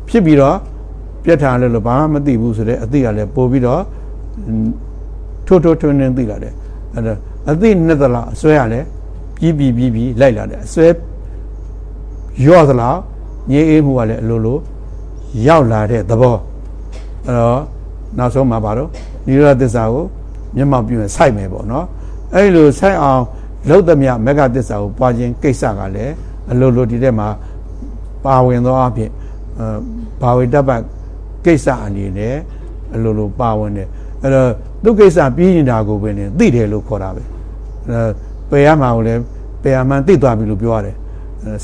ဖြစ်ပြီးတော့ ပြတ်ထားလို့လို့ဘာမှမသိဘူးဆိုတဲ့အသိကလည်းပို့ပြီးတော့ထိုးထိုးထွန်းထွန်းသိလာတယ်အဲ့ဒါအသိနဲ့သလားအစွဲရလဲပြီးပြီးပြီးပြီးလိုက်လာတယ်အစွဲရော့သလားငြိအေးမှုကလည်းအလိုလိုရောက်လာတဲ့သဘောအဲ့တော့နောက်ဆုံးမှာပါတော့နိရောဓသစ္စာကိုမျက်မှောက်ပြုရင်စိုက်မယ်ပေါ့နော်အဲ့လိုစိုက်အောင်လောက်သမျှမဂ္ဂသစ္စာကိုပွားခြင်းကိစ္စကလည်းအလိုလိုဒီထဲမှာပါဝင်သောအဖြစ်ဘာဝိတ္တပ ကိစ္စအနေနဲ့အလိုလိုပါဝင်တယ်အဲ့တော့သူကိစ္စပြီးနေတာကိုပဲနေသိတယ်လို့ခေါ်တာပဲအဲပယ်ရမှာကိုလည်းပယ်ရမှန်သိသွားပြီလို့ပြောရတယ်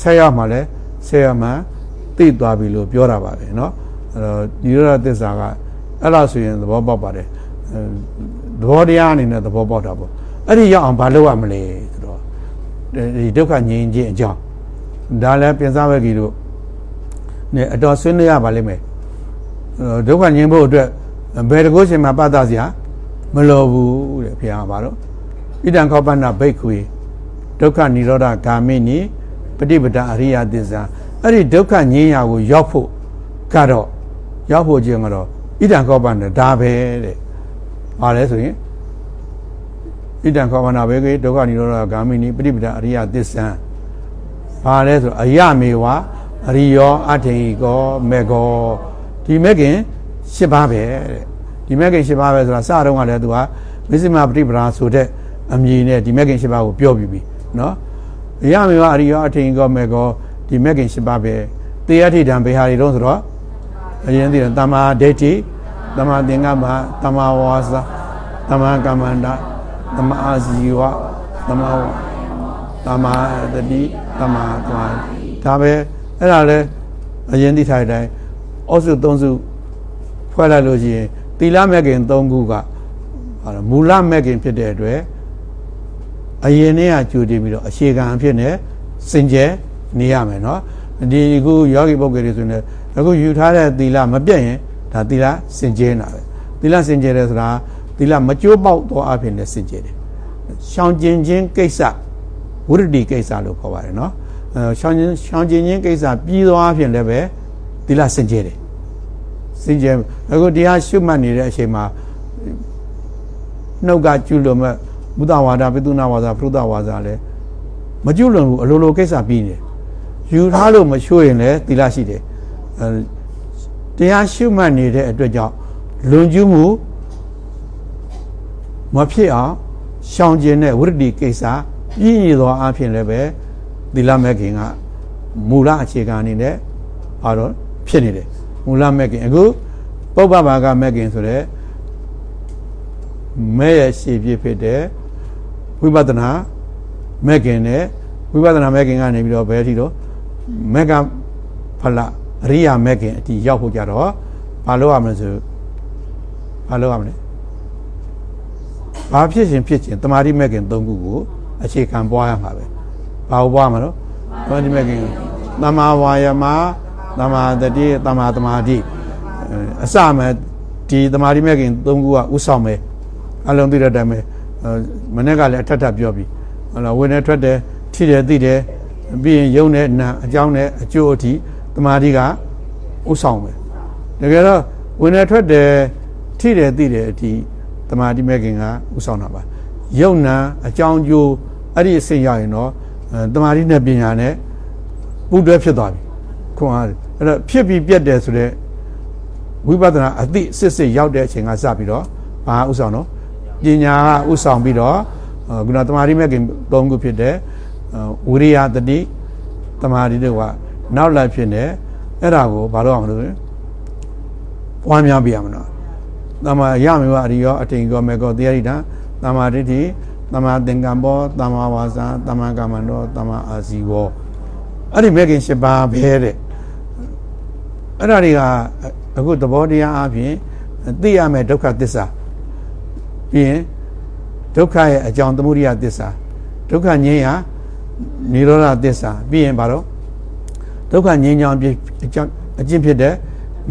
ဆက်ရမှာလည်းဆက်ရမှန်သိသွားပြီလို့ပြောတာပါပဲเนาะအဲ့တော့ဒီရသစ္စာကအဲ့လားဆိုရင်သဘောပေါက်ပါတယ်သဘောတရားအနေနဲ့သဘောပေါက်တာပေါ့အဲ့ဒီရောက်အောင်ဘာလုပ်ရမလဲဆိုတော့ဒီဒုက္ခငြိမ်းခြင်းအကြောင်းဒါလည်းပြင်စားဝဲကြီးတို့နဲ့အတော်ဆွေးနွေးရပါလိမ့်မယ် ဒုက္ခငြိမ်းဖို့အတွက်ဘယ်တကုရှင်မှာပတ်သက်စရာမလိုဘူးတဲ့ဘုရားပါတော့ဣဒံခောပဏဘိက္ခွေဒုက္ခនិရောဓဂာမိနိပฏิပဒအရိယသစ္စာအဲ့ဒီဒုက္ခငြိမ်းရာကိုရောက်ဖို့ကတော့ရောက်ဖို့ခြင်းကတော့ဣဒံခောပဏဒါပဲတဲ့ဘာလဲဆိုရင်ဣဒံခောပဏဘေကေဒုက္ခនិရောဓဂာမိနိပฏิပဒအရိယသစ္စာဘာလဲဆိုအယမေဝအရိယောအထေကောမေကော ဒီမဲ့ခင်၈ပါးပဲတဲ့ဒီမဲ့ခင်၈ပါးပဲဆိုတာစတော့ကလည်းသူကမစ္စမပฏิပဒါဆိုတဲ့အမည်နဲ့ဒီမဲ့ခင်၈ပါးကိုပြောပြီးပြီနော်ရမေဝအရိယောအထင်ကောမေကောဒီမဲ့ခင်၈ပါးပဲတေယဋ္ဌိတံဘေဟာရီတော့ဆိုတော့အရင်သိတယ်တမာဒိဋ္ဌိတမာသင်္ကပ္ပတမာဝါစာတမာကမ္မန္တတမာအာဇီဝတမာတမာတတိတမာသွားဒါပဲအဲ့ဒါလဲအရင်သိထားတဲ့အတိုင်း ဩစုသုံးစုဖွဲ့လိုက်လို့ရှိရင်သီလမဲ့ခင်၃ခုကဟာမူလမဲ့ခင်ဖြစ်တဲ့အတွက်အရင်နေ့ကကြိုတည်ပြီးတော့အခြေခံအဖြစ်နဲ့စင်ကြယ်နေရမယ်နော်ဒီခုယောဂီပုဂ္ဂိုလ်တွေဆိုရင်အခုယူထားတဲ့သီလမပြတ်ရင်ဒါသီလစင်ကြယ်တာပဲသီလစင်ကြယ်တယ်ဆိုတာသီလမကျိုးပေါက်သောအဖြစ်နဲ့စင်ကြယ်တယ်ရှောင်ကျင်ခြင်းကိစ္စဝိရတိကိစ္စလို့ခေါ်ပါတယ်နော်အဲရှောင်ကျင်ရှောင်ကျင်ခြင်းကိစ္စပြီးသောအဖြစ်လည်းပဲသီလစင်ကြယ်တယ် စင်ကြယ်အခုတရားရှုမှတ်နေတဲ့အချိန်မှာနှုတ်ကကျွလို့မဲ့ဘုဒ္ဓဝါဒပိသုနာဝါဒပရုဒ္ဓဝါဒလည်းမကျွလွန်ဘူးအလိုလိုကိစ္စပြီးနေယူထားလို့မချိုးရင်လည်းသီလရှိတယ်အဲတရားရှုမှတ်နေတဲ့အတွက်ကြောင့်လွန်ကျူးမှုမဖြစ်အောင်ရှောင်ကျင်တဲ့ဝိရဒိကိစ္စပြည့်ရသောအဖြစ်လည်းပဲသီလမဲ့ခင်ကမူလအခြေခံအနေနဲ့ဘာတော့ဖြစ်နေတယ် မူလမဲ့ခင်အခုပုပ္ပဘာကမဲ့ခင်ဆိုတဲ့မဲ့ရဲ့ရှေ့ပြဖြစ်တဲ့ဝိပဿနာမဲ့ခင်နဲ့ဝိပဿနာမဲ့ခင်ကနေပြီးတော့ဘယ်အထိတော့မက်ကဖလအရိယာမဲ့ခင်အတီရောက်ဖို့ကြတော့ဘာလို့ရမလဲဆိုဘာလို့ရမလဲဘာဖြစ်ရှင်ဖြစ်ခြင်းတမာတိမဲ့ခင်၃ခုကိုအခြေခံပွားရမှာပဲဘာကိုပွားမှာတော့တမာတိမဲ့ခင်တမာဝါယမ တမာတတိတမာတမာတိအစမဲ့ဒီတမာတိမဲ့ခင်၃ခုကဥဆောင်မယ်အလုံးသိတဲ့အတိုင်းပဲမနေ့ကလည်းအထက်ထပ်ပြောပြီးဟုတ်လားဝင်နေထွက်တယ်ထိတယ်သိတယ်ပြီးရင်ယုံတဲ့နာအကြောင်းနဲ့အကျိုးအထိတမာတိကဥဆောင်မယ်တကယ်တော့ဝင်နေထွက်တယ်ထိတယ်သိတယ်အထိတမာတိမဲ့ခင်ကဥဆောင်တာပါယုံနာအကြောင်းကျိုးအဲ့ဒီအစဉ်ရရင်တော့တမာတိနဲ့ပညာနဲ့ပူတွဲဖြစ်သွားပြီ ခွန်အားအဲ့တော့ဖြစ်ပြီးပြတ်တယ်ဆိုတော့ဝိပဿနာအသိစစ်စစ်ရောက်တဲ့အချိန်ကစပြီးတော့ဘာဥဆောင်တော့ပညာကဥဆောင်ပြီးတော့ခုနတမာတိမဲ့ခင်၃ခုဖြစ်တဲ့ဝိရိယတတိတမာတိတို့ကနောက်လိုက်ဖြစ်နေအဲ့ဒါကိုဘာလို့အောင်လို့ပွားများပြရမလို့တမာရမေဝအရိယောအထင်ကောမေကောတရားရိတာတမာတိတိတမာသင်္ကမ္ဘောတမာဝါစာတမာကမ္မန္တောတမာအာဇီဝအဲ့ဒီမဲ့ခင်၈ပါးပဲတဲ့ အဲ့ဒါတွေကအခုသဘောတရားအပြင်သိရမယ်ဒုက္ခသစ္စာပြီးရင်ဒုက္ခရဲ့အကြောင်းသမုဒိယသစ္စာဒုက္ခငြိမ်းရာနိရောဓသစ္စာပြီးရင်ဘာလို့ဒုက္ခငြိမ်းချောင်းအကြောင်းအကျင့်ဖြစ်တဲ့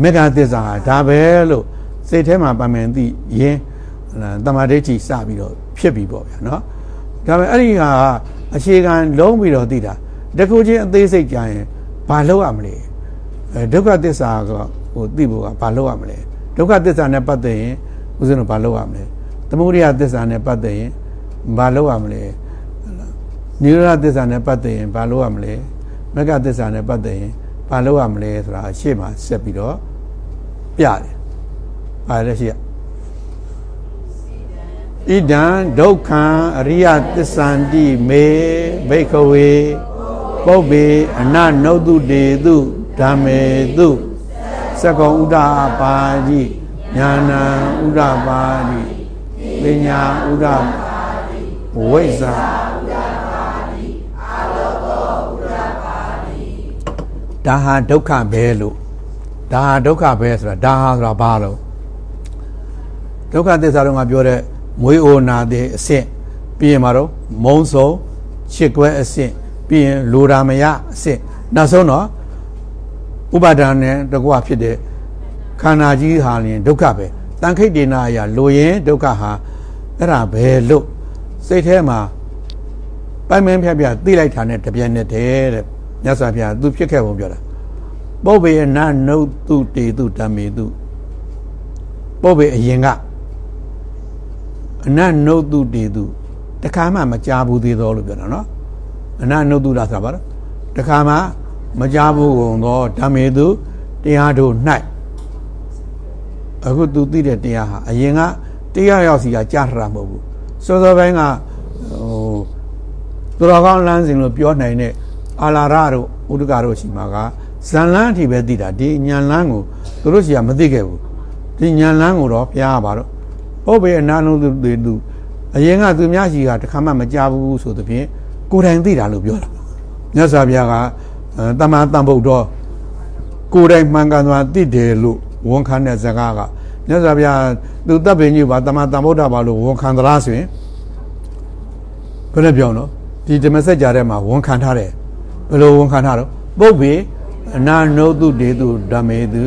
မေဃသစ္စာဟာဒါပဲလို့စိတ်ထဲမှာပမှန်သိရင်တမာဒိဋ္ဌိစပြီးတော့ဖြစ်ပြီပေါ့ဗျာနော်ဒါပေမဲ့အဲ့ဒီဟာအခြေခံလုံးပြီးတော့သိတာတခုချင်းအသေးစိတ်ကြရင်ဘာလုပ်ရမလဲ အဲဒုက္ခသစ္စာကဟိုသိဖို့ကဘာလုပ်ရမလဲဒုက္ခသစ္စာနဲ့ပတ်သက်ရင်ဦးဇင်းတို့ဘာလုပ်ရမလဲသမုဒိယသစ္စာနဲ့ပတ်သက်ရင်ဘာလုပ်ရမလဲနိရောဓသစ္စာနဲ့ပတ်သက်ရင်ဘာလုပ်ရမလဲမဂ္ဂသစ္စာနဲ့ပတ်သက်ရင်ဘာလုပ်ရမလဲဆိုတာအရှိမဆက်ပြီးတော့ပြတယ်။ဘာလဲရှိရဣဒံဒုက္ခံအရိယသစ္ဆန္တိမေဘိခဝေပုပ္ပေအနနုတုတေတု ဓမ္မေတုသက္ကောဥဒ္ဒပါတိညာဏဥဒ္ဒပါတိပညာဥဒ္ဒဝိဇ္ဇာဒါဟာဒုက္ခပဲလို့ဒါဟာဒုက္ခပဲဆိုတာဒါဟာဆိုတာဘာလို့ဒုက္ခသစ္စာတော့ငါပြောတဲ့မွေးအိုနာတဲ့အဆင့်ပြီးရင်မှာတော့မုံဆုံးချစ်ကွဲအဆင့်ပြီးရင်လိုရာမယအဆင့်နောက်ဆုံးတော့ ဥပါဒဏ်နဲ့တကွဖြစ်တဲ့ခန္ဓာကြီးဟာလျင်ဒုက္ခပဲတန်ခိတ်ဒေနာအရာလိုရင်ဒုက္ခဟာအဲ့ဒါပဲလို့စိတ်ထဲမှာပိုင်မင်းဖြတ်ဖြတ်သိလိုက်တာနဲ့တပြက်နဲ့တည်းတဲ့မြတ်စွာဘုရားသူဖြစ်ခဲ့ပုံပြောတာပုပ္ပေနနုတုတေတုဓမ္မေတုပုပ္ပေအရင်ကအနနုတုတေတုတခါမှမကြားဘူးသေးတော့လို့ပြောတာနော်အနနုတုလားဆိုတာပါတော့တခါမှ မကြားဘူးကုန်တော့ဓမ္မေတုတရားတို့၌အခုသူသိတဲ့တရားဟာအရင်ကတရားရောက်စီကကြားထတာမဟုတ်ဘူးစောစောပိုင်းကဟိုသူတော်ကောင်းလမ်းစဉ်လို့ပြောနိုင်တဲ့အာလာရတို့ဥဒကတို့ရှိမှာကဇန်လန်းအထိပဲသိတာဒီညံလန်းကိုသူတို့ရှိကမသိခဲ့ဘူးဒီညံလန်းကိုတော့ဘုရားကပါတော့ပုပ်ပေအနာနုသူသူအရင်ကသူများရှိကတခါမှမကြဘူးဆိုသဖြင့်ကိုယ်တိုင်သိတာလို့ပြောတာမြတ်စွာဘုရားက တမန်တန်ဖို့တော့ကိုယ်တိုင်မှန်ကန်စွာသိတယ်လို့ ဝန်ခံတဲ့ဇကာကမြတ်စွာဘုရားသူတပ်ပင်ကြီးပါတမန်တန်ဗုဒ္ဓဘာလို့ဝန်ခံသလားဆိုရင်ဘယ်နဲ့ပြောနော်ဒီဓမ္မစကြာထဲမှာဝန်ခံထားတယ်ဘယ်လိုဝန်ခံထားတော့ပုပ်ပေအနာနုတုတေတုဓမ္မေတု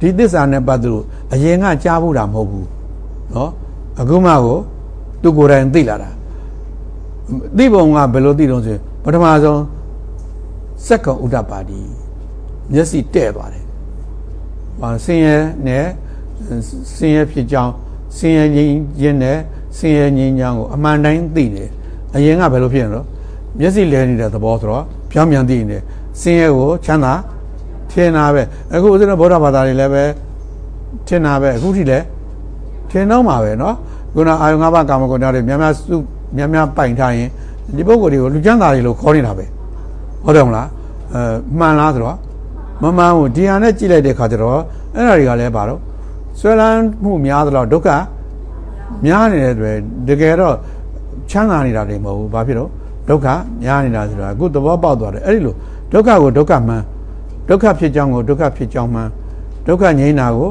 ဒီသစ္စာနဲ့ပတ်သက်လို့အရင်ကကြားဖို့တာမဟုတ်ဘူးเนาะအခုမှကိုသူကိုယ်တိုင်သိလာတာသိပုံကဘယ်လိုသိတော့ဆိုရင်ပထမဆုံး စက္ကဥဒ္ဒပါတိမျက်စိတဲ့သွားတယ်။ဟာဆင်းရဲနဲ့ဆင်းရဲဖြစ်ကြောင်းဆင်းရဲခြင်းနဲ့ဆင်းရဲငြိမ်းချမ်းကိုအမှန်တိုင်းသိတယ်။အရင်ကဘယ်လိုဖြစ်နေတော့မျက်စိလဲနေတဲ့သဘောဆိုတော့ပြောင်းပြန်သိနေဆင်းရဲကိုချမ်းသာထင်တာပဲအခုဦးဇင်းတို့ဗုဒ္ဓဘာသာတွေလည်းပဲထင်တာပဲအခုထိလည်းထင်တော့မှာပဲเนาะခုနအာယုံ၅ပါးကာမဂုဏ်တွေများများစုများများပိုင်ထားရင်ဒီပုဂ္ဂိုလ်တွေကိုလူကျမ်းသားတွေလို့ခေါ်နေတာပဲ ဟုတ်တယ်မလားအဲမှန်လားဆိုတော့မမှန်ဘူးဒီဟာနဲ့ကြည့်လိုက်တဲ့ခါကျတော့အဲ့ဒါတွေကလည်းပါတော့ဆွဲလန်းမှုများသလားဒုက္ခများနေတဲ့အတွက်တကယ်တော့ချမ်းသာနေတာတွေမဟုတ်ဘူးဘာဖြစ်တော့ဒုက္ခများနေတာဆိုတာအခုသဘောပေါက်သွားတယ်အဲ့ဒီလိုဒုက္ခကိုဒုက္ခမှန်ဒုက္ခဖြစ်ကြောင်းကိုဒုက္ခဖြစ်ကြောင်းမှန်ဒုက္ခငြိမ်းတာကို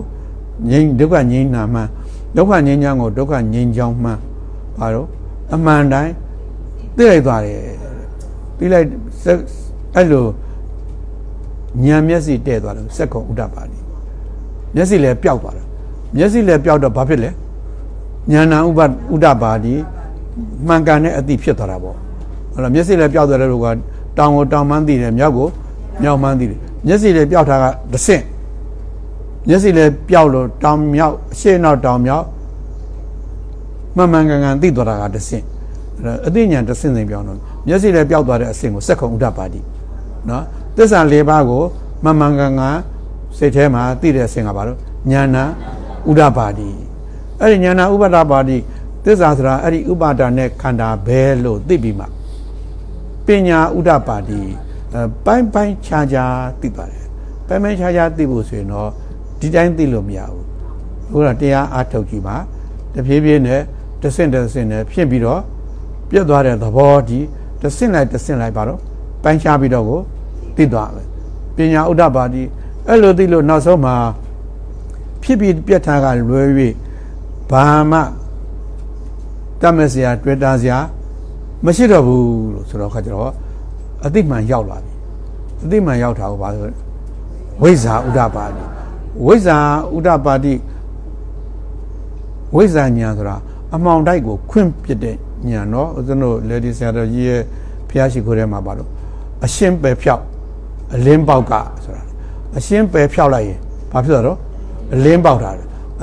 ငြိမ်းဒုက္ခငြိမ်းတာမှန်ဒုက္ခငြိမ်းချမ်းကိုဒုက္ခငြိမ်းကြောင်းမှန်ဘာလို့အမှန်တိုင်းသိလိုက်သွားတယ်ပြီးလိုက် အဲ့လိုဉာဏ်မျက်စိတဲ့သွားတယ်စက်ကုံဥဒ္ဒပါဠိမျက်စိလည်းပျောက်သွားတယ်မျက်စိလည်းပျောက်တော့ဘာဖြစ်လဲဉာဏဥပဥဒ္ဒပါဠိမှန်ကန်တဲ့အသည့်ဖြစ်သွားတာပေါ့ဟုတ်လားမျက်စိလည်းပျောက်သွားတဲ့လူကတောင်ကိုတောင်မှန်းသိတယ်မြောက်ကိုမြောက်မှန်းသိတယ်မျက်စိလည်းပျောက်တာကတဆင့်မျက်စိလည်းပျောက်လို့တောင်မြောက်အရှေ့နောက်တောင်မြောက်မှန်မှန်ကန်ကန်သိသွားတာကတဆင့် အသိဉာဏ်တဆင့်စိမ်ပြောင်းတော့မျက်စိလည်းပျောက်သွားတဲ့အဆင့်ကိုစက္ကုံဥဒ္ဒပါတိနော်သစ္စာ၄ပါးကိုမှန်မှန်ကန်ကန်စိတ်ထဲမှာသိတဲ့အဆင့်ကဘာလို့ဉာဏဥဒ္ဒပါတိအဲ့ဒီဉာဏဥပဒပါတိသစ္စာဆိုတာအဲ့ဒီဥပါဒာနဲ့ခန္ဓာဘဲလို့သိပြီးမှပညာဥဒ္ဒပါတိပိုင်းပိုင်းခြားခြားသိပါတယ်ပိုင်းပိုင်းခြားခြားသိဖို့ဆိုရင်တော့ဒီတိုင်းသိလို့မရဘူးဟုတ်လားတရားအားထုတ်ကြည့်ပါတဖြည်းဖြည်းနဲ့တဆင့်တဆင့်နဲ့ဖြစ်ပြီးတော့ ပြတ်သွားတဲ့သဘောဒီတဆင့်လိုက်တဆင့်လိုက်ပါတော့ပိုင်းခြားပြီးတော့ကိုသိသွားမယ်ပညာဥဒ္ဒပါတိအဲ့လိုသိလို့နောက်ဆုံးမှာဖြစ်ပြီးပြတ်ထားကလွယ်၍ဘာမှတတ်မဲ့စရာတွေ့တာစရာမရှိတော့ဘူးလို့ဆိုတော့ခါကျတော့အတိမှန်ရောက်လာပြီအတိမှန်ရောက်တာကိုဘာလို့ဝိဇ္ဇာဥဒ္ဒပါတိဝိဇ္ဇာဥဒ္ဒပါတိဝိဇ္ဇာညာဆိုတာ အမှောင်တိုက်ကိုခွင့်ပြတဲ့ညာနော်ဦးဇင်းတို့လေဒီဆရာတော်ကြီးရဲ့ဖျားရှိခိုးထဲမှာပါတော့အရှင်းပယ်ဖြောက်အလင်းပေါက်ကဆိုတာအရှင်းပယ်ဖြောက်လိုက်ရင်ဘာဖြစ်တော့အလင်းပေါက်တာ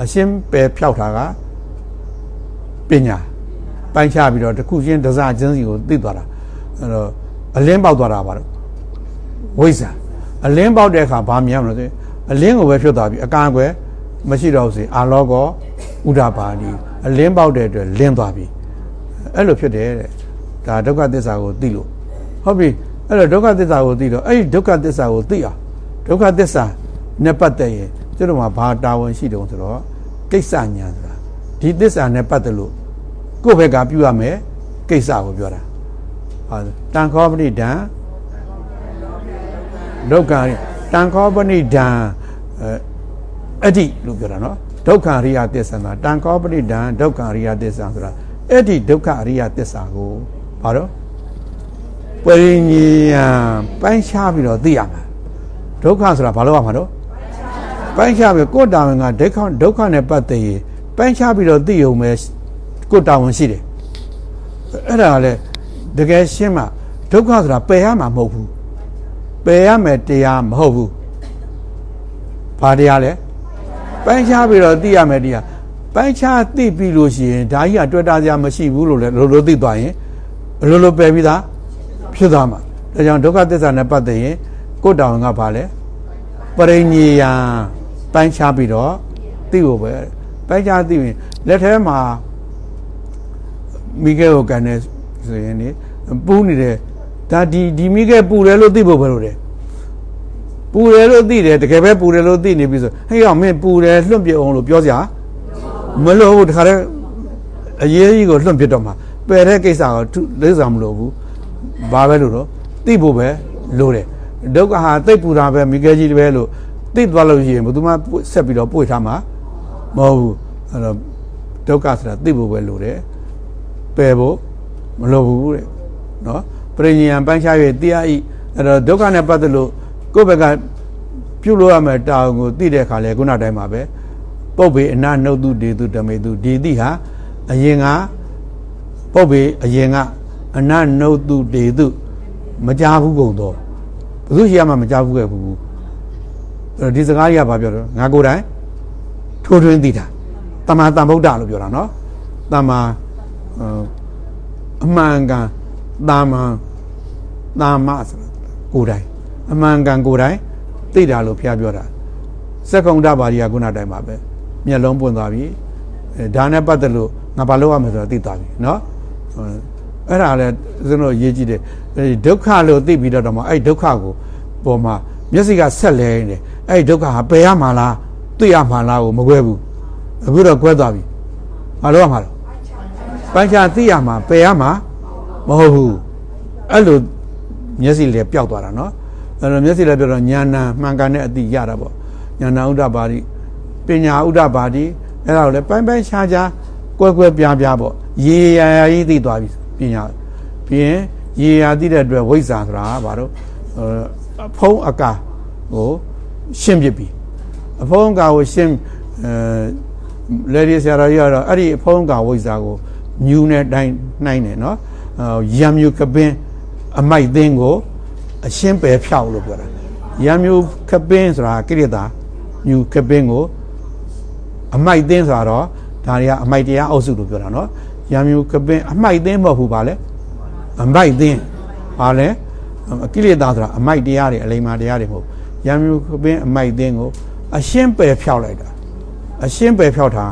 အရှင်းပယ်ဖြောက်တာကပညာပိုင်းခြားပြီးတော့တစ်ခုချင်းတစားချင်းစီကိုသိသွားတာအဲ့တော့အလင်းပေါက်သွားတာပါတော့ဝိဇ္ဇာအလင်းပေါက်တဲ့အခါဘာမြင်မလို့ဆိုအလင်းကိုပဲဖြစ်သွားပြီအကာအကွယ်မရှိတော့ဘူးစီအာလောကောဥဒ္ဒပါဏီ အလင်းပေါက်တဲ့အတွက်လင်းသွားပြီအဲ့လိုဖြစ်တယ်တဲ့ဒါဒုက္ခသစ္စာကိုသိလို့ဟုတ်ပြီအဲ့တော့ဒုက္ခသစ္စာကိုသိတော့အဲ့ဒီဒုက္ခသစ္စာကိုသိအောင်ဒုက္ခသစ္စာနဲ့ပတ်သက်ရင်ကျတို့မှာဘာတာဝန်ရှိတုံးဆိုတော့ကိစ္စညာဆိုတာဒီသစ္စာနဲ့ပတ်သက်လို့ကိုယ့်ဘက်ကပြုရမယ်ကိစ္စကိုပြောတာဟာတန်ခောပဏိဒံဒုက္ခတန်ခောပဏိဒံအဲ့ဒီလို့ပြောတာနော် ဒုက္ခအရိယသစ္စာတန်ခောပဏိဒံဒုက္ခအရိယသစ္စာဆိုတာအဲ့ဒီဒုက္ခအရိယသစ္စာကိုဘာတော့ပရိညေယပိုင်းခြားပြီးတော့သိရမှာဒုက္ခဆိုတာဘာလို့ရမှာတော့ပိုင်းခြားပြီးကိုယ်တာဝန်ကဒုက္ခဒုက္ခနဲ့ပတ်သက်ရင်ပိုင်းခြားပြီးတော့သိရုံပဲကိုယ်တာဝန်ရှိတယ်အဲ့ဒါကလည်းတကယ်ရှင်းမှဒုက္ခဆိုတာပယ်ရမှာမဟုတ်ဘူးပယ်ရမယ်တရားမဟုတ်ဘူးဘာတရားလဲ ပိုင်းခြားပြီးတော့သိရမယ်တရားပိုင်းခြားသိပြီလို့ရှိရင်ဒါကြီးကတွေ့တာစရာမရှိဘူးလို့လည်းလိုလိုသိသွားရင်လိုလိုပယ်ပြီးသားဖြစ်သွားမှာဒါကြောင့်ဒုက္ခသစ္စာနဲ့ပတ်သက်ရင်ကိုယ်တောင်ကဘာလဲပရိညေယံပိုင်းခြားပြီးတော့သိဖို့ပဲပိုင်းခြားသိရင်လက်ထဲမှာမိခဲကိုကန်နေဆိုရင်နေပူးနေတယ်ဒါဒီဒီမိခဲပူတယ်လို့သိဖို့ပဲလို့တယ် ပူတယ်လို့သိတယ်တကယ်ပဲပူတယ်လို့သိနေပြီဆိုဟဲ့အောင်မင်းပူတယ်လွန့်ပြအောင်လို့ပြောစရာမလိုဘူးတခါတည်းအရေးကြီးကိုလွန့်ပြတော့မှာပယ်တဲ့ကိစ္စကိုလိမ့်စာမလိုဘူးဘာပဲလို့တော့သိဖို့ပဲလိုတယ်ဒုက္ခဟာသိပ်ပူတာပဲမိခဲကြီးပဲလို့သိသွားလို့ရှိရင်ဘယ်သူမှဆက်ပြီးတော့ပွေထားမှာမဟုတ်ဘူးအဲ့တော့ဒုက္ခဆိုတာသိဖို့ပဲလိုတယ်ပယ်ဖို့မလိုဘူးတဲ့နော်ပရိညာပန်းချ၍သိရ၏အဲ့တော့ဒုက္ခနဲ့ပတ်သက်လို့ ကိုယ့်ဘက်ကပြုလို့ရမယ်တာဝန်ကိုသိတဲ့အခါလဲခုနတိုင်းမှာပဲပုပ်ပေအနာနှုတ်တုဒေတုဓမေတုဒီတိဟာအရင်ကပုပ်ပေအရင်ကအနာနှုတ်တုဒေတုမကြဘူးကုန်တော့ဘယ်သူရှိရမှမကြဘူးခဲ့ဘူးအဲ့ဒီစကားကြီးကဘာပြောတော့ငါကိုယ်တိုင်ထိုးထွင်းသိတာတမန်တန်ဗုဒ္ဓလို့ပြောတာနော်တမန်အမှန်ကန်တာမန်တာမဆိုတာကိုယ်တိုင် အမှန်ကန်ကိုယ်တိုင်သိတာလို့ဖျားပြောတာစက္ကုံတပါရီကခုနတိုင်းပါပဲမျက်လုံးပွင့်သွားပြီဒါနဲ့ပတ်သက်လို့ငါဘာလုပ်ရမလဲဆိုတာသိသွားပြီเนาะအဲ့ဒါလည်းကျွန်တော်ရေးကြည့်တယ်ဒုက္ခလို့သိပြီးတော့တော့မှအဲ့ဒုက္ခကိုပေါ်မှာမျက်စိကဆက်လဲနေတယ်အဲ့ဒုက္ခဟာပယ်ရမှာလားသိရမှာလားကိုမကွဲဘူးအခုတော့ကွဲသွားပြီဘာလို့ရမှာလဲပိုင်းခြားသိရမှာပယ်ရမှာမဟုတ်ဘူးအဲ့လိုမျက်စိလည်းပျောက်သွားတာเนาะ အဲ့တော့မျက်စိလည်းပြောတော့ညာနာမှန်ကန်တဲ့အတိရတာပေါ့ညာနာဥဒ္ဒပါတိပညာဥဒ္ဒပါတိအဲ့ဒါကိုလည်းပိုင်းပိုင်းခြားခြားကွဲကွဲပြားပြားပေါ့ရေရာရာကြီးသိသွားပြီပညာပြီးရင်ရေရာသိတဲ့အတွက်ဝိဇ္ဇာဆိုတာဘာလို့အဖုံးအကာကိုရှင်းပြပြီအဖုံးအကာကိုရှင်းအဲလေဒီဆရာတော်ကြီးကတော့အဲ့ဒီအဖုံးအကာဝိဇ္ဇာကိုမြူနဲ့တိုင်းနှိုင်းတယ်နော်ရံမြူကပင်းအမိုက်သင်းကို အရှင်းပယ်ဖြောက်လို့ပြောတာရံမြူကပင်းဆိုတာကိရိတာမြူကပင်းကိုအမိုက်သင်းဆိုတာတော့ဒါတွေကအမိုက်တရားအုပ်စုလို့ပြောတာနော်ရံမြူကပင်းအမိုက်သင်းမဟုတ်ဘူးပါလေအမိုက်သင်းပါလေကိလေသာဆိုတာအမိုက်တရားတွေအလိမ္မာတရားတွေမဟုတ်ရံမြူကပင်းအမိုက်သင်းကိုအရှင်းပယ်ဖြောက်လိုက်တာအရှင်းပယ်ဖြောက်တာ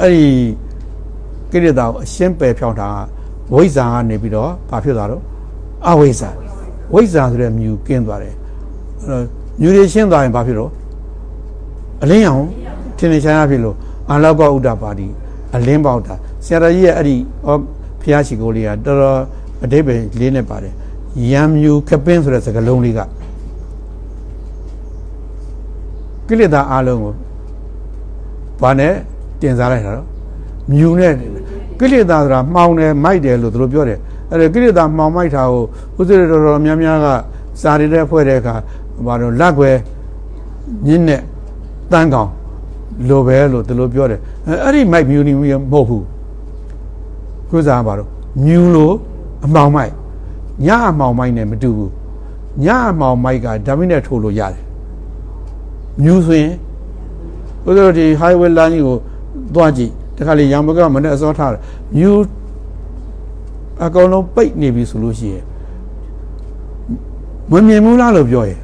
အဲ့ဒီကိလေသာကိုအရှင်းပယ်ဖြောက်တာဝိဇ္ဇာကနေပြီးတော့ဘာဖြစ်သွားတော့အဝိဇ္ဇာ ဝိဇ္ဇာဆိုတဲ့မြူကင်းသွားတယ်အဲ့တော့မြူတွေရှင်းသွားရင်ဘာဖြစ်တော့အလင်းအောင်ထင်ထင်ရှားရှားဖြစ်လို့အာလောကဥဒ္ဒပါတိအလင်းပေါက်တာဆရာတော်ကြီးရဲ့အဲ့ဒီဟောဖျားရှိကိုလေးကတော်တော်အတိပ္ပယ်လေးနဲ့ပါတယ်ယံမြူခပင်းဆိုတဲ့စကားလုံးလေးကကိလေသာအလုံးကိုဘာနဲ့တင်စားလိုက်တာတော့မြူနဲ့ကိလေသာဆိုတာမှောင်တယ်မိုက်တယ်လို့သူတို့ပြောတယ် အဲ့ဒါကိလေသာမှောင်မိုက်တာကိုဥစ္စရတော်တော်များများကစာရတဲ့ဖွဲ့တဲ့အခါဘာလို့လက်ွယ်ညင်းနဲ့တန်းကောင်လိုပဲလို့သူတို့ပြောတယ်အဲ့ဒီမိုက်မြူနီမဟုတ်ဘူးခုစားပါတော့မြူလို့အမှောင်မိုက်ညအမှောင်မိုက်နဲ့မတူဘူးညအမှောင်မိုက်ကဓာမီနဲ့ထိုးလို့ရတယ်မြူဆိုရင်ဥစ္စရဒီ highway line ကိုသွားကြည့်တခါလေရံဘကမနဲ့အစောထားတယ်မြူ အကောင်လုံးပိတ်နေပြီဆိုလို့ရှိရင်မမြင်ဘူးလားလို့ပြောရင်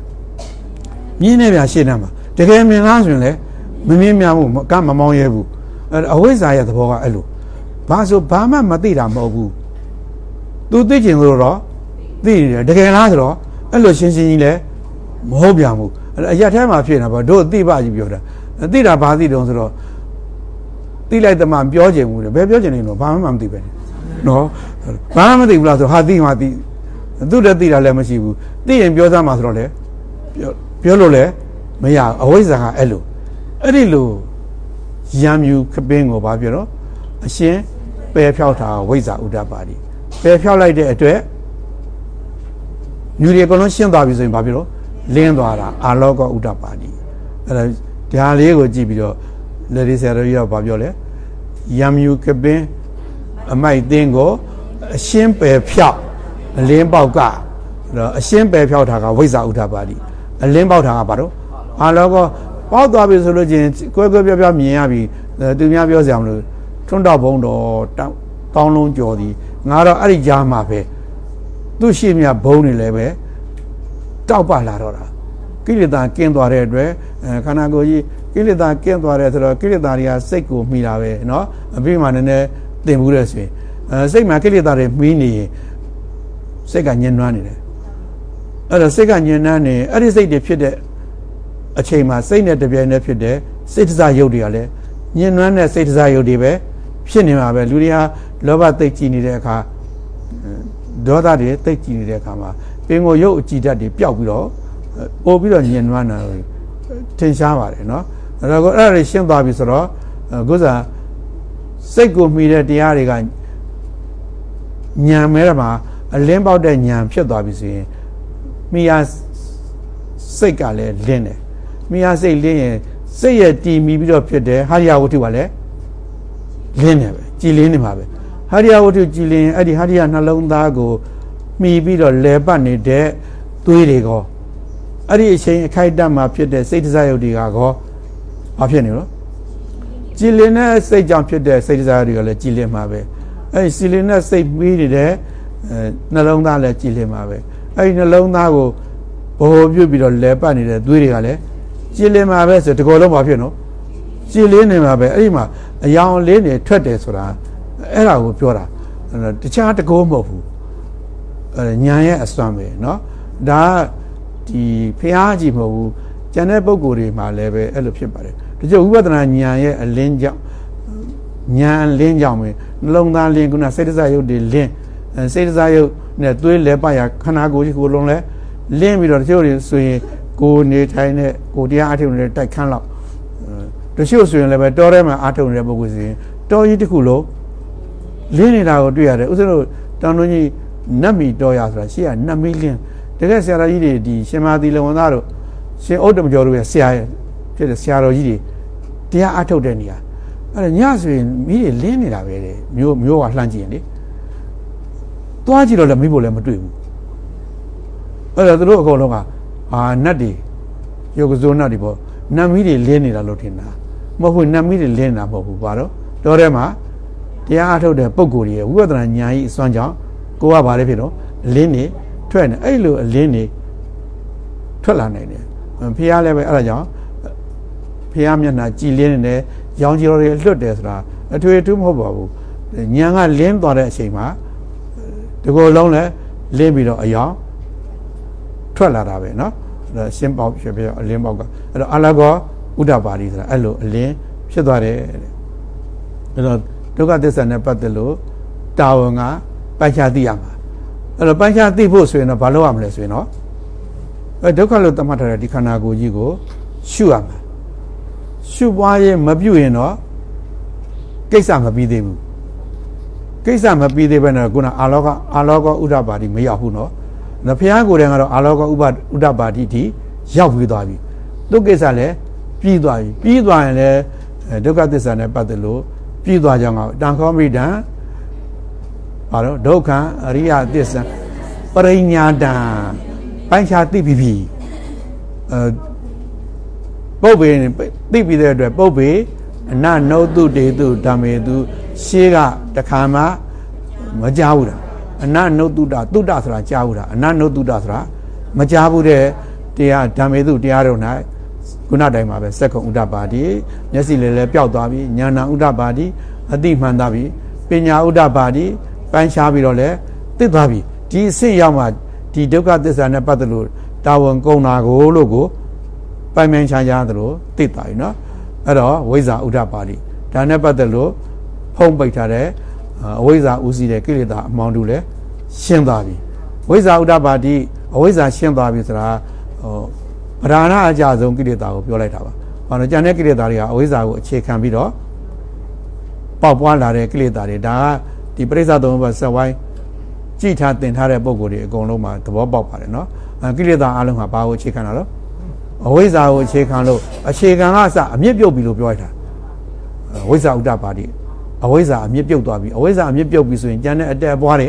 မြင်နေပြရှင်းနေမှာတကယ်မြင်လားဆိုရင်လည်းမမြင်မြမှုကမမောင်းရဲဘူးအဲအဝိဇ္ဇာရဲ့သဘောကအဲ့လိုဘာဆိုဘာမှမသိတာမဟုတ်ဘူးသူသိကျင်လို့တော့သိနေတယ်တကယ်လားဆိုတော့အဲ့လိုရှင်းရှင်းကြီးလဲမဟုတ်ပြန်ဘူးအရက်ထဲမှာဖြစ်နေတာပေါ့တို့သိပါကြီးပြောတာသိတာဘာသိတုံးဆိုတော့သိလိုက်တမှပြောချင်ဘူးလေဘယ်ပြောချင်နေလို့ဘာမှမသိပဲနော် ဘာမှမသိဘူးလားဆိုဟာသိမှသိသူတည်းသိတာလည်းမရှိဘူးသိရင်ပြောသားမှာဆိုတော့လေပြောလို့လည်းမရအဝိဇ္ဇာကအဲ့လိုအဲ့ဒီလိုရံမြူခပင်းကိုဘာပြောတော့အရှင်ပယ်ဖြောက်တာဝိဇ္ဇာဥဒ္ဒပါတိပယ်ဖြောက်လိုက်တဲ့အတွက်ညူတွေအကုန်လုံးရှင်းသွားပြီဆိုရင်ဘာပြောတော့လင်းသွားတာအာလောကဥဒ္ဒပါတိအဲ့ဒါဒါလေးကိုကြည့်ပြီးတော့လက်ဒီဆရာတော်ကြီးကဘာပြောလဲယံမြူကပင်း အမိုက်သင်းကိုအရှင်းပယ်ဖြောက်အလင်းပေါက်ကတော့အရှင်းပယ်ဖြောက်တာကဝိဇ္ဇာဥဒ္ဒပါတိအလင်းပေါက်တာကဘာတော့အာလောကပေါက်သွားပြီဆိုလို့ချင်းကွဲကွဲပြားပြားမြင်ရပြီသူများပြောစရာမလိုထွန်းတော့ဘုံတော့တောင်းလုံးကြော်သည်ငါတော့အဲ့ဒီကြားမှာပဲသူ့ရှိမြဘုံနေလည်းပဲတောက်ပလာတော့တာကိလေသာကင်းသွားတဲ့အတွက်ခန္ဓာကိုယ်ကြီးကိလေသာကင်းသွားတယ်ဆိုတော့ကိလေသာတွေကစိတ်ကိုမှီတာပဲเนาะအပြီးမှနည်းနည်း သင်ဘူးတဲ့ဆိုရင်အဲစိတ်မှာကိလေသာတွေမှီနေရင်စိတ်ကညှဉ်းနှွမ်းနေတယ်အဲ့တော့စိတ်ကညှဉ်းနှွမ်းနေအဲ့ဒီစိတ်တွေဖြစ်တဲ့အချိန်မှာစိတ်နဲ့တပြိုင်တည်းဖြစ်တဲ့စိတ်တစားရုပ်တွေကလည်းညှဉ်းနှွမ်းတဲ့စိတ်တစားရုပ်တွေပဲဖြစ်နေမှာပဲလူတွေဟာလောဘသိကြည်နေတဲ့အခါဒေါသတွေသိကြည်နေတဲ့အခါမှာပင်ကိုရုပ်အကြည်ဓာတ်တွေပျောက်ပြီးတော့ပို့ပြီးတော့ညှဉ်းနှွမ်းတာထင်ရှားပါတယ်နော်အဲ့တော့အဲ့ဒါတွေရှင်းသွားပြီဆိုတော့ကိုယ်စား စိတ်ကိုမှီတဲ့တရားတွေကညံမဲတာမှာအလင်းပေါက်တဲ့ညံဖြစ်သွားပြီဆိုရင်မိယာစိတ်ကလည်းလင်းတယ်မိယာစိတ်လင်းရင်စိတ်ရဲ့တည်မီပြီးတော့ဖြစ်တယ်ဟာရယဝတ္ထုကလည်းလင်းတယ်ပဲကြည်လင်းနေမှာပဲဟာရယဝတ္ထုကြည်လင်းအဲ့ဒီဟာရယနှလုံးသားကိုမှီပြီးတော့လဲပတ်နေတဲ့သွေးတွေကောအဲ့ဒီအချိန်အခိုက်အတန့်မှာဖြစ်တဲ့စိတ်တစားယုတ်တွေကကောဘာဖြစ်နေလို့ ကြည်လင်တဲ့စိတ်ကြောင့်ဖြစ်တဲ့စိတ်တစားတွေကလည်းကြည်လင်မှာပဲအဲ့ဒီကြည်လင်တဲ့စိတ်ပြီးနေတဲ့နှလုံးသားလည်းကြည်လင်မှာပဲအဲ့ဒီနှလုံးသားကိုဘိုးပြုတ်ပြီးတော့လဲပတ်နေတဲ့သွေးတွေကလည်းကြည်လင်မှာပဲဆိုတကောလုံးဘာဖြစ်နော်ကြည်လင်းနေမှာပဲအဲ့ဒီမှာအယောင်လေးနေထွက်တယ်ဆိုတာအဲ့ဒါကိုပြောတာတခြားတကောမဟုတ်ဘူးအဲညာရဲ့အစွမ်းပဲเนาะဒါကဒီဖះကြီးမဟုတ်ဘူးကျန်တဲ့ပုံကိုယ်တွေမှာလည်းပဲအဲ့လိုဖြစ်ပါတယ် တချို့ဝိပဿနာညာရဲ့အလင်းကြောင့်ညာအလင်းကြောင့်ပဲနှလုံးသားလင်းကုနာစိတ်တစားရုပ်တွေလင်းစိတ်တစားရုပ်နဲ့သွေးလဲပရခန္ဓာကိုယ်ကြီးကိုလုံးလဲလင်းပြီးတော့တချို့တွေဆိုရင်ကိုနေထိုင်တဲ့ကိုတရားအထုံနေတဲ့တိုက်ခန်းလောက်တချို့ဆိုရင်လည်းပဲတောထဲမှာအထုံနေတဲ့ပုဂ္ဂိုလ်ဆိုရင်တောကြီးတစ်ခုလုံးလင်းနေတာကိုတွေ့ရတယ်ဥစ္စာတို့တောင်တွင်းကြီးနတ်မီတော်ရဆိုတာရှေ့ကနတ်မီးလင်းတကယ်ဆရာတော်ကြီးတွေဒီရှင်မာသီလဝန်သားတို့ရှင်ဥဒ္ဓမကျော်တို့ရဲ့ဆရာဖြစ်တဲ့ဆရာတော်ကြီးတွေ တရားအထုတ်တဲ့နေရာအဲ့ဒါညဆိုရင်မိတွေလင်းနေတာပဲတဲ့မျိုးမျိုးကလှမ်းကြည့်ရင်လေသွားကြည့်တော့လည်းမိဖို့လည်းမတွေ့ဘူးအဲ့ဒါသူတို့အကုန်လုံးကဟာနတ်တွေယောဂဇိုနတ်တွေပေါ့နတ်မီးတွေလင်းနေတာလို့ထင်တာမဟုတ်ဘူးနတ်မီးတွေလင်းနေတာမဟုတ်ဘူးပါတော့တော်ထဲမှာတရားအထုတ်တဲ့ပုံကိုယ်ကြီးရဲ့ဝိပဿနာဉာဏ်ကြီးအစွမ်းကြောင့်ကိုကဘာလဲဖြစ်တော့အလင်းနေထွက်နေအဲ့လိုအလင်းနေထွက်လာနိုင်တယ်ဖះလည်းပဲအဲ့ဒါကြောင့် ဖះမျက်နှာကြည်လင်းနေတယ်ရောင်ကြီးတော်တွေလွတ်တယ်ဆိုတာအထွေထူးမဟုတ်ပါဘူးညံကလင်းသွားတဲ့အချိန်မှာဒီကိုယ်လုံးလည်းလင်းပြီးတော့အယောင်ထွက်လာတာပဲเนาะအဲ့ရှင်းပေါက်ဖြစ်ပြီးအလင်းပေါက်ကအဲ့တော့အလကောဥဒ္ဒပါတိဆိုတာအဲ့လိုအလင်းဖြစ်သွားတယ်တဲ့အဲ့တော့ဒုက္ခသစ္စာနဲ့ပတ်သက်လို့တာဝန်ကပိုင်းခြားသိရမှာအဲ့တော့ပိုင်းခြားသိဖို့ဆိုရင်တော့ဘာလုပ်ရမလဲဆိုရင်တော့အဲဒုက္ခလို့သတ်မှတ်ထားတဲ့ဒီခန္ဓာကိုယ်ကြီးကိုရှုရမှာ ရှုပွားရင်မပြုတ်ရင်တော့ကိစ္စမပြီးသေးဘူးကိစ္စမပြီးသေးဘဲနဲ့ခုနအာလောကအာလောကဥဒ္ဒပါတိမရောက်ဘူးနော်။ဒါဖះကိုယ်တိုင်ကတော့အာလောကဥပဥဒ္ဒပါတိတိရောက်ပြီးသွားပြီ။သူကိစ္စလည်းပြီးသွားပြီ။ပြီးသွားရင်လည်းဒုက္ခသစ္စာနဲ့ပတ်သက်လို့ပြီးသွားကြအောင်တန်ခောမိတံဘာလို့ဒုက္ခအရိယသစ္စာပရိညာတံပိုင်းခြားသိပြီပြီအဲ ပုပ်ပေသိပြီတဲ့အတွက်ပုပ်ပေအနနုတုတေတုဓမ္မေတုရှေးကတခါမှမကြောက်ဘူးလားအနနုတုတတုတဆိုတာကြားဘူးလားအနနုတုတဆိုတာမကြားဘူးတဲ့တရားဓမ္မေတုတရားတော်၌ခုနတိုင်းမှာပဲစက္ကုံဥဒ္ဒပါတိမျက်စိလည်းလည်းပျောက်သွားပြီဉာဏဥဒ္ဒပါတိအတိမှန်သွားပြီပညာဥဒ္ဒပါတိပိုင်းခြားပြီးတော့လည်းသိသွားပြီဒီအဆင့်ရောက်မှဒီဒုက္ခသစ္စာနဲ့ပတ်သက်လို့တာဝန်ကုန်တာကိုလို့ကို ပိုင်ပိုင်ခြားခြားသလိုသိတာယူနော်အဲ့တော့ဝိဇ္ဇာဥဒ္ဓပါဠိဒါနဲ့ပတ်သက်လို့ဖုံးပိတ်ထားတဲ့အဝိဇ္ဇာဥစည်းတဲ့ကိလေသာအမှောင်တူလည်းရှင်းသွားပြီဝိဇ္ဇာဥဒ္ဓပါတိအဝိဇ္ဇာရှင်းသွားပြီဆိုတာဟိုပဓာဏအကြဆုံးကိလေသာကိုပြောလိုက်တာပါဘာလို့ကြံတဲ့ကိလေသာတွေကအဝိဇ္ဇာကိုအခြေခံပြီးတော့ပေါက်ပွားလာတဲ့ကိလေသာတွေဒါကဒီပရိစ္ဆသုံးဘက်ဆက်ဝိုင်းကြည်ထားတင်ထားတဲ့ပုံကိုယ်တွေအကုန်လုံးမှာသဘောပေါက်ပါတယ်နော်ကိလေသာအလုံးဟာဘာကိုအခြေခံတာလဲ အဝိဇ္ဇာကိုအခြေခံလို့အခြေခံကအစအမြင့်ပြုတ်ပြီလို့ပြောလိုက်တာ။ဝိဇ္ဇာဥဒ္ဒပါတိအဝိဇ္ဇာအမြင့်ပြုတ်သွားပြီအဝိဇ္ဇာအမြင့်ပြုတ်ပြီဆိုရင်ကျန်တဲ့အတက်အပွားတွေ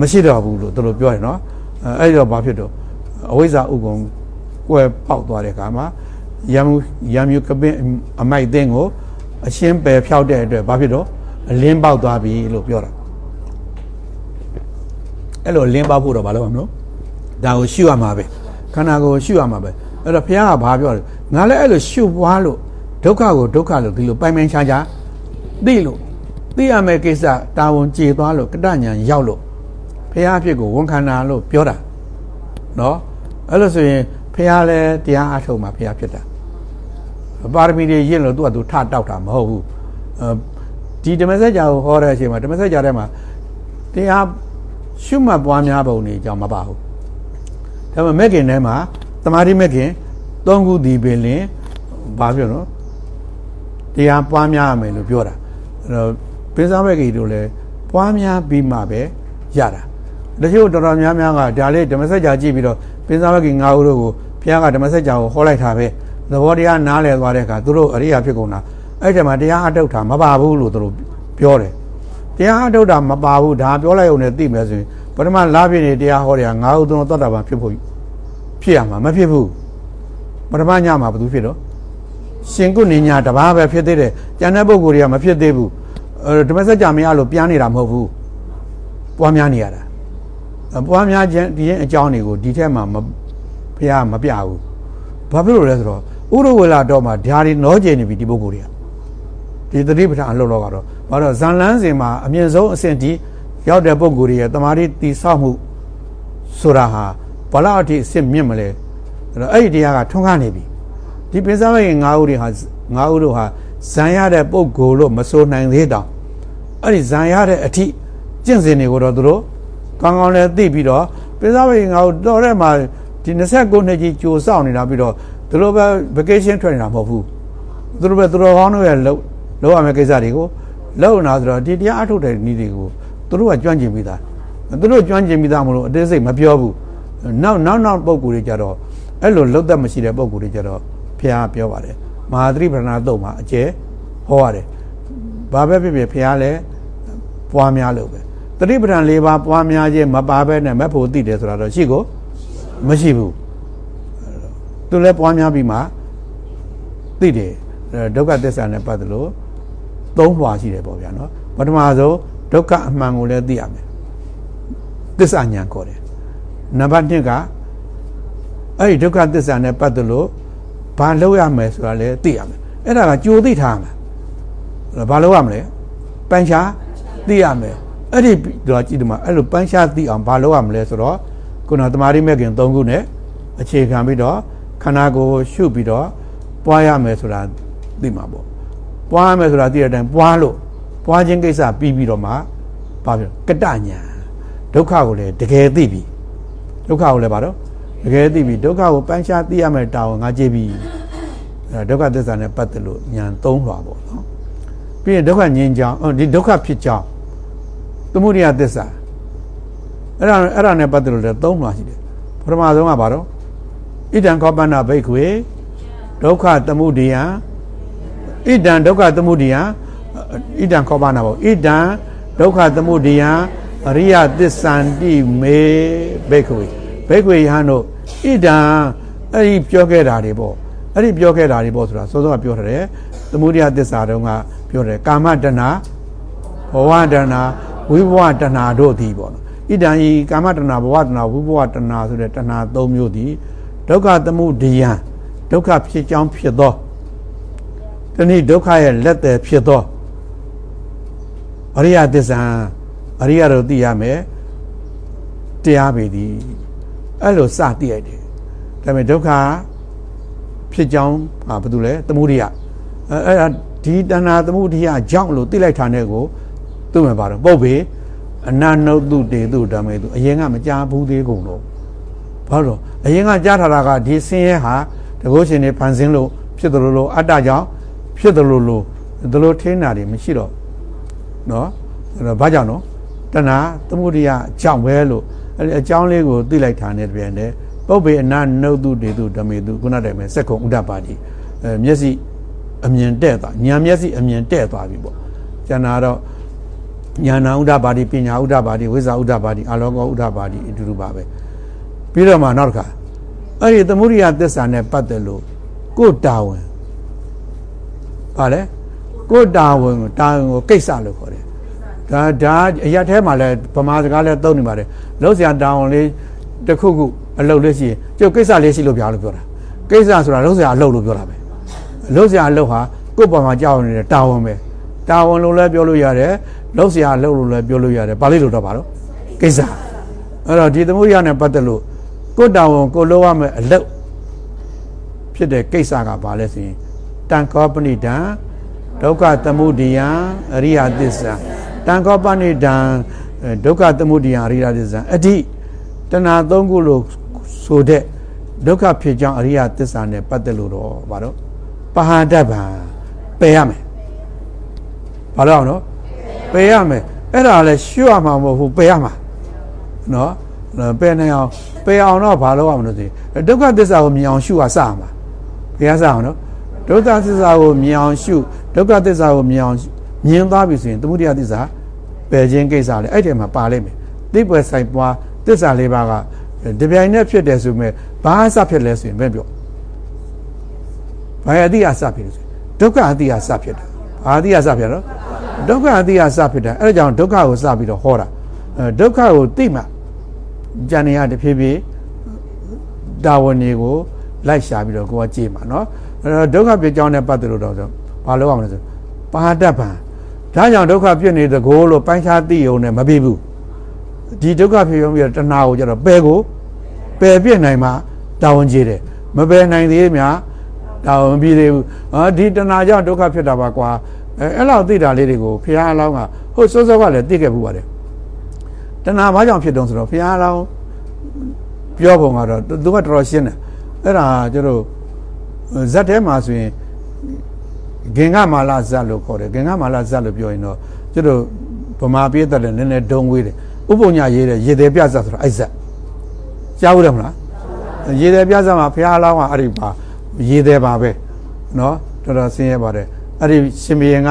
မရှိတော့ဘူးလို့သူတို့ပြောတယ်နော်။အဲ့ဒီတော့ဘာဖြစ်တော့အဝိဇ္ဇာဥကုံကွယ်ပေါက်သွားတဲ့အခါမှာယမ်ယမ်ယူကပင်အမိုက်သိန်းကိုအရှင်းပယ်ဖြောက်တဲ့အတွက်ဘာဖြစ်တော့အလင်းပေါက်သွားပြီလို့ပြောတာအဲ့လိုအလင်းပေါက်ဖို့တော့ဘာလို့မလို့ဒါကိုရှုရမှာပဲခန္ဓာကိုယ်ရှုရမှာပဲ အဲ့တော့ဘုရားကဘာပြောလဲငါလည်းအဲ့လိုရှုပွားလို့ဒုက္ခကိုဒုက္ခလို့ဒီလိုပိုင်ပိုင်ခြားခြားသိလို့သိရမယ့်ကိစ္စတာဝန်ကြေသွားလို့ကတညာရောက်လို့ဘုရားအဖြစ်ကိုဝန်ခံတာလို့ပြောတာနော်အဲ့လိုဆိုရင်ဖះလဲတရားအထုတ်မှာဖះဖြစ်တာပါရမီတွေရင့်လို့သူကသူထတောက်တာမဟုတ်ဘူးဒီဓမ္မစကြာကိုဟောတဲ့အချိန်မှာဓမ္မစကြာထဲမှာတရားရှုမှတ်ပွားများပုံနေကြောင်မပါဘူးဒါပေမဲ့မက်ခင်ထဲမှာ တမာတိမက်ခင်သုံးခုဒီပင်လင်ဘာပြောနော်တရားပွားများရမယ်လို့ပြောတာအဲ့တော့ပင်စားဘက်ကြီးတို့လည်းပွားများပြီးမှပဲရတာတချို့တော်တော်များများကဒါလေးဓမ္မစကြာကြည့်ပြီးတော့ပင်စားဘက်ကြီး၅ဦးတို့ကိုဘုရားကဓမ္မစကြာကိုဟောလိုက်တာပဲသဘောတရားနားလည်သွားတဲ့အခါသူတို့အရိယာဖြစ်ကုန်တာအဲ့ဒီမှာတရားအထုတ်တာမပါဘူးလို့သူတို့ပြောတယ်တရားအထုတ်တာမပါဘူးဒါပြောလိုက်ုံနဲ့သိမယ်ဆိုရင်ပထမလာပြည့်နေတရားဟောတယ်ငါးဦးသုံးသောတာပန်ဖြစ်ဖို့ ဖြစ်ရမှာမဖြစ်ဘူးပထမညမှာဘယ်သူဖြစ်တော့ရှင်ကုနေညာတပါးပဲဖြစ်သေးတယ်ကျန်တဲ့ပုဂ္ဂိုလ်တွေကမဖြစ်သေးဘူးဓမ္မစကြာမရလို့ပြန်နေတာမဟုတ်ဘူးပွားများနေရတာပွားများခြင်းဒီရင်အကြောင်းတွေကိုဒီထက်မှမဖះမပြဘူးဘာဖြစ်လို့လဲဆိုတော့ဥရဝေလာတော့မှဓာရီနောကျင်နေပြီဒီပုဂ္ဂိုလ်တွေကဒီသတိပဋ္ဌာန်အလုပ်တော့ကတော့ဘာလို့ဇန်လန်းစင်မှာအမြင့်ဆုံးအဆင့်ဒီရောက်တဲ့ပုံကိုယ်ရဲ့တမာတိတိဆောက်မှုဆိုတာဟာ ဘလောက်အထိအစ်မြင့်မလဲအဲ့တော့အဲ့ဒီတရားကထွန်းကားနေပြီဒီပင်စားရဲ့ငါးဦးတွေဟာငါးဦးတို့ဟာဇံရတဲ့ပုံကိုယ်လို့မဆိုနိုင်သေးတောင်အဲ့ဒီဇံရတဲ့အထိကျင့်စဉ်တွေကိုတော့သူတို့ကောင်းကောင်းလည်းသိပြီးတော့ပင်စားရဲ့ငါးဦးတော်တဲ့မှာဒီ29နှစ်ကြီးကြိုစောင့်နေတာပြီးတော့သူတို့ပဲ vacation ထွက်နေတာမဟုတ်ဘူးသူတို့ပဲသူတော်ကောင်းတို့ရဲ့လောက်လောက်ရမယ့်ကိစ္စတွေကိုလောက်နာဆိုတော့ဒီတရားအထုတ်တဲ့နည်းတွေကိုသူတို့ကကျွမ်းကျင်ပြီးသားသူတို့ကျွမ်းကျင်ပြီးသားမလို့အသေးစိတ်မပြောဘူး နောက်နောက်နောက်ပုံကူတွေကြတော့အဲ့လိုလုတ်သက်မရှိတဲ့ပုံကူတွေကြတော့ဖះပြောပါတယ်မဟာသတိပဋ္ဌာန်တုတ်မှာအကျဲဟောရတယ်ဘာပဲဖြစ်ဖြစ်ဖះလည်းပွားများလို့ပဲသတိပဋ္ဌာန်၄ပါးပွားများခြင်းမပါဘဲနဲ့မဖို့သိတယ်ဆိုတာတော့ရှိကိုမရှိဘူးသူလည်းပွားများပြီးမှသိတယ်ဒုက္ခသစ္စာနဲ့ပတ်သက်လို့သုံးလွှာရှိတယ်ပေါ့ဗျာနော်ပထမဆုံးဒုက္ခအမှန်ကိုလည်းသိရမယ်သစ္စာဉာဏ်ခေါ်တယ် နံပါတ်1ကအဲ့ဒီဒုက္ခသစ္စာနဲ့ပတ်သက်လို့ဘာလုပ်ရမယ်ဆိုတာလည်းသိရမယ်အဲ့ဒါကကြိုသိထားမှာဘာလုပ်ရမလဲပန်းချာသိရမယ်အဲ့ဒီတော့ကြည့်ဒီမှာအဲ့လိုပန်းချာသိအောင်ဘာလုပ်ရမလဲဆိုတော့ခုနသမာဓိမဲ့ခင်၃ခုနဲ့အခြေခံပြီးတော့ခန္ဓာကိုယ်ရှုပြီးတော့ပွားရမယ်ဆိုတာသိမှာပေါ့ပွားရမယ်ဆိုတာသိတဲ့အတိုင်းပွားလို့ပွားခြင်းကိစ္စပြီးပြီးတော့မှဘာပြောကတညာဒုက္ခကိုလည်းတကယ်သိပြီ ဒုက္ခကိုလည်းဘာတော့တကယ်သိပြီဒုက္ခကိုပန်းရှားသိရမယ်တာဝန်ငါကြည့်ပြီအဲဒုက္ခသစ္စာနဲ့ပတ်သက်လို့ဉာဏ်သုံးလွှာပေါ့နော်ပြီးရင်ဒုက္ခငြင်းကြောင်းဒီဒုက္ခဖြစ်ကြောင်းသမုဒိယသစ္စာအဲ့ဒါအဲ့ဒါနဲ့ပတ်သက်လို့လည်းသုံးလွှာရှိတယ်ပထမဆုံးကဘာတော့ဣဒံခောပန္နဘိက္ခွေဒုက္ခသမုဒိယဣဒံဒုက္ခသမုဒိယဣဒံခောပန္နပေါ့ဣဒံဒုက္ခသမုဒိယ အရိယသစ္ဆန္တိမေဘိက္ခွေဘိက္ခွေယဟန်တို့ဣဒံအဲ့ဒီပြောခဲ့တာတွေပေါ့အဲ့ဒီပြောခဲ့တာတွေပေါ့ဆိုတာစောစောကပြောထားတယ်သမုဒိယသစ္စာတုန်းကပြောတယ်ကာမတဏဘဝတဏဝိဘဝတဏတို့သည်ပေါ့နော်ဣဒံဤကာမတဏဘဝတဏဝိဘဝတဏဆိုတဲ့တဏ၃မျိုးသည်ဒုက္ခသမုဒိယဒုက္ခဖြစ်ကြောင်းဖြစ်သောတနည်းဒုက္ခရဲ့လက်တယ်ဖြစ်သောအရိယသစ္စာ အရိယတို့သိရမယ်တရားပေသည်အဲ့လိုစသိရတယ်ဒါပေမဲ့ဒုက္ခဖြစ်ကြောင်းဟာဘာလို့လဲသမုဒိယအဲ့ဒါဒီတဏှာသမုဒိယကြောင့်လို့သိလိုက်တာနဲ့ကိုသူ့မှာပါတော့ပုတ်ပေအနနုတုတေတုဓမ္မေတုအရင်ကမကြားဘူးသေးကုန်တော့ဘာလို့အရင်ကကြားထားတာကဒီဆင်းရဲဟာတကုရှင်တွေဖန်ဆင်းလို့ဖြစ်တယ်လို့လို့အတ္တကြောင့်ဖြစ်တယ်လို့လို့ဒီလိုထင်းတာတွေမရှိတော့နော်အဲ့တော့ဘာကြောင့်နော် တဏှာသမုဒိယအကြောင်းပဲလို့အဲ့ဒီအကြောင်းလေးကိုသိလိုက်တာနဲ့တပြန်တယ်ပုပ္ပေအနာနုတုတေတုဓမေတုခုနတည်းပဲစက္ကုံဥဒ္ဒပါတိအဲမျက်စိအမြင်တဲ့သွားညာမျက်စိအမြင်တဲ့သွားပြီပေါ့ကျန်တာတော့ညာနာဥဒ္ဒပါတိပညာဥဒ္ဒပါတိဝိဇ္ဇာဥဒ္ဒပါတိအာလောကောဥဒ္ဒပါတိအတူတူပါပဲပြီးတော့မှနောက်တစ်ခါအဲ့ဒီသမုဒိယသစ္စာနဲ့ပတ်သက်လို့ကိုယ်တာဝန်ပါလေကိုယ်တာဝန်ကိုတာဝန်ကိုကိစ္စလို့ခေါ်တယ် ဒါဒါအရာထဲမှာလဲဗမာစကားလဲသုံးနေပါတယ်လုံးစရာတာဝန်လေးတစ်ခုခုအလုပ်လေးရှိရင်ကျုပ်ကိစ္စလေးရှိလို့ပြလို့ပြောတာကိစ္စဆိုတာလုံးစရာအလုပ်လို့ပြောတာပဲလုံးစရာအလုပ်ဟာကိုယ့်ပေါ်မှာကြောက်နေတဲ့တာဝန်ပဲတာဝန်လို့လည်းပြောလို့ရတယ်လုံးစရာအလုပ်လို့လည်းပြောလို့ရတယ်ဘာလို့လို့တော့ပါတော့ကိစ္စအဲ့တော့ဒီသမုဒိယနဲ့ပတ်သက်လို့ကိုယ်တာဝန်ကိုလုပ်ရမယ်အလုပ်ဖြစ်တဲ့ကိစ္စကဘာလဲဆိုရင်တန်ခောပဏိတံဒုက္ခသမုဒိယအရိယသစ္စာ တန်ခောပဏိတံဒုက္ခသမုဒိယအရိယသစ္စာအဓိတဏှာသုံးခုလို့ဆိုတဲ့ဒုက္ခဖြစ်ကြောင်းအရိယသစ္စာနဲ့ပတ်သက်လို့တော့ဘာလို့ပဟာတဗံပယ်ရမယ်ဘာလို့အောင်နော်ပယ်ရမယ်အဲ့ဒါလည်းရှုရမှာမဟုတ်ဘူးပယ်ရမှာနော်ပယ်နိုင်အောင်ပယ်အောင်တော့ဘာလို့အောင်လို့သိဒုက္ခသစ္စာကိုမြင်အောင်ရှုရစရမှာဘယ်ရစအောင်နော်ဒုက္ခသစ္စာကိုမြင်အောင်ရှုဒုက္ခသစ္စာကိုမြင်အောင် မြင်သွားပြီဆိုရင်သမုဒယသစ္စာပယ်ခြင်းကိစ္စလေအဲ့ဒီမှာပါလိမ့်မယ်သိပွဲဆိုင်ပွားသစ္စာလေးပါးကတပြိုင်နက်ဖြစ်တယ်ဆိုမဲ့ဘာအစဖြစ်လဲဆိုရင်ဘယ်ပြောဘာအတိအစဖြစ်လို့ဆိုဒုက္ခအတိအစဖြစ်တာဘာအတိအစဖြစ်တော့ဒုက္ခအတိအစဖြစ်တာအဲ့ဒါကြောင့်ဒုက္ခကိုစပြီးတော့ဟောတာဒုက္ခကိုသိမှဉာဏ်ရတဖြည်းဖြည်းတာဝန်တွေကိုလိုက်ရှာပြီးတော့ကိုကကြည့်မှာเนาะအဲ့တော့ဒုက္ခပြကြောင်းနဲ့ပတ်သက်လို့တော့ဘာလို့အောင်လဲဆိုပါတတ်ပံ ဒါကြောင့်ဒုက္ခပြည့်နေတဲ့ကိုလို့ပိုင်းခြားသိုံနဲ့မပြီးဘူးဒီဒုက္ခဖြစ်ရုံပြီးတော့တဏှာကိုကျတော့ပယ်ကိုပယ်ပြစ်နိုင်မှတာဝန်ကြီးတယ်မပယ်နိုင်သေးများတာဝန်ပြီးသေးဘူးဟာဒီတဏှာကြောင့်ဒုက္ခဖြစ်တာပါကွာအဲအဲ့လောက်သိတာလေးတွေကိုဘုရားအလောင်းကဟုတ်စောစောကလည်းသိခဲ့ဘူးပါတယ်တဏှာဘာကြောင့်ဖြစ်တုံးဆိုတော့ဘုရားအလောင်းပြောပုံကတော့သူကတော်တော်ရှင်းတယ်အဲ့ဒါကျတို့ဇက်ထဲမှာဆိုရင် ဂင်္ဂမာလာဇတ်လို့ခေါ်တယ်ဂင်္ဂမာလာဇတ်လို့ပြောရင်တော့ကျတို့ဗမာပြည်သက်လည်းနည်းနည်းဒုံဝေးတယ်ဥပုံညာရေးတယ်ရေသေးပြဇတ်ဆိုတာအဲ့ဇတ်ကြားဘူးတယ်မလားရေသေးပြဇတ်မှာဘုရားလောင်းကအဲ့ဒီပါရေသေးပါပဲနော်တော်တော်ဆင်းရဲပါတယ်အဲ့ဒီရှင်ဘုရင်က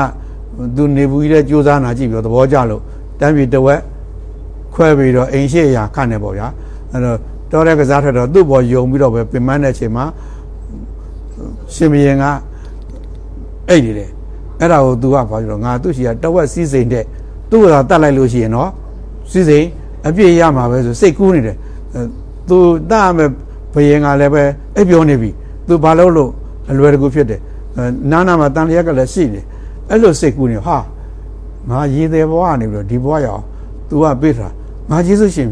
သူနေဘူးကြီးတဲ့ကြိုးစားနာကြည့်ပြီးတော့သဘောကျလို့တန်းပြီတဝက်ခွဲပြီးတော့အိမ်ရှိရာခတ်နေပေါ့ဗျာအဲ့တော့တော်တဲ့ကစားထက်တော့သူ့ဘောယုံပြီးတော့ပဲပင်မနဲ့ချိန်မှာရှင်ဘုရင်က အဲ့ဒီလေအဲ့ဒါကို तू ကဘာပြောတော့ငါသူ့ရှိကတဝက်စီးစိမ်တဲ့သူ့ကတတ်လိုက်လို့ရှိရင်နော်စီးစိမ်အပြည့်ရမှာပဲဆိုစိတ်ကူးနေတယ်သူတတ်မယ်ဘယင်ကလည်းပဲအဲ့ပြောနေပြီသူဘာလို့လို့အလွယ်တကူဖြစ်တယ်နားနာမှာတန်လျက်ကလည်းရှိတယ်အဲ့လိုစိတ်ကူးနေဟာငါရည်သေးဘဝကနေပြီးတော့ဒီဘဝရအောင် तू ကပြေးတာငါကျေးဇူးရှင်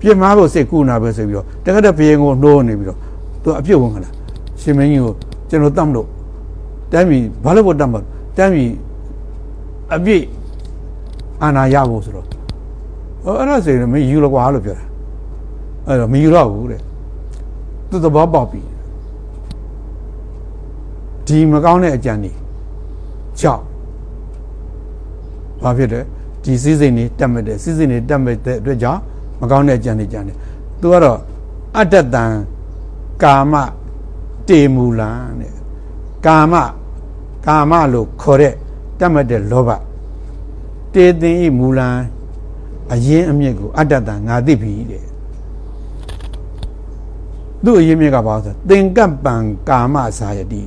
ပြစ်မှားဖို့စိတ်ကူးနာပဲဆိုပြီးတော့တခါတည်းဘယင်ကိုနှိုးနေပြီးတော့ तू အပြုတ်ဝင်ခလားရှင်မင်းကြီးကိုကျွန်တော်တတ်မလို့ တမ်းပြီဘာလို့ဘုတ်တတ်မလို့တမ်းပြီအပြည့်အာနာရဖို့ဆိုတော့အဲ့ဒါဆိုရင်မယူလို့ကွာလို့ပြောတာအဲ့တော့မယူတော့ဘူးတဲ့သူသဘောပေါက်ပြီဒီမကောင်းတဲ့အကြံကြီးကြောက်ဘာဖြစ်တယ်ဒီစည်းစိမ်တွေတက်မဲ့တယ်စည်းစိမ်တွေတက်မဲ့တဲ့အတွက်ကြောင့်မကောင်းတဲ့အကြံတွေကြံတယ်သူကတော့အတ္တတံကာမတေမူလံတဲ့ကာမ ကာမလို့ခေါ်တဲ့တက်မဲ့တဲ့လောဘတေသင်ဤမူလံအရင်အမြင့်ကိုအတ္တတံငါသိပြီတဲ့သူ့အရင်မြင့်ကဘာဆိုသင်္ကပ္ပံကာမစာယတိ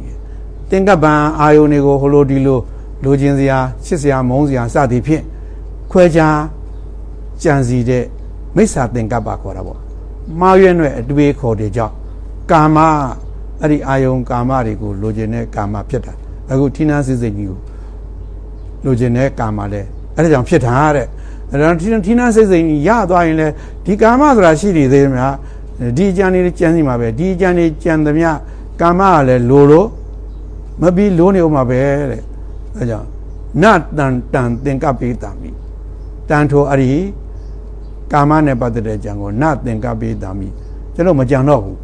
သင်္ကပ္ပံအာယုန်တွေကိုဟိုလိုဒီလိုလိုချင်စရာချစ်စရာမုန်းစရာစသည်ဖြင့်ခွဲခြားကြံစီတဲ့မိစ္ဆာသင်္ကပ္ပခေါ်တာပေါ့မှားရွံ့တဲ့အတွေးခေါ်တဲ့ကြောင့်ကာမအဲ့ဒီအာယုန်ကာမတွေကိုလိုချင်တဲ့ကာမဖြစ်တာ အခုဌိနာစိစိတ်ကြီးကိုလိုချင်တဲ့ကာမလည်းအဲ့ဒါကြောင့်ဖြစ်တာတဲ့အဲ့တော့ဌိနာစိစိတ်ကြီးရသွားရင်လည်းဒီကာမဆိုတာရှိနေသေးတယ်များဒီအကြံနေကြံစီမှာပဲဒီအကြံနေကြံသမျှကာမကလည်းလိုလို့မပြီးလိုနေအောင်မှာပဲတဲ့အဲကြောင့်နတန်တန်သင်္ကပိတာမိတန်ထိုအရိကာမနဲ့ပတ်သက်တဲ့ကြံကိုနသင်္ကပိတာမိကျွန်တော်မကြံတော့ဘူး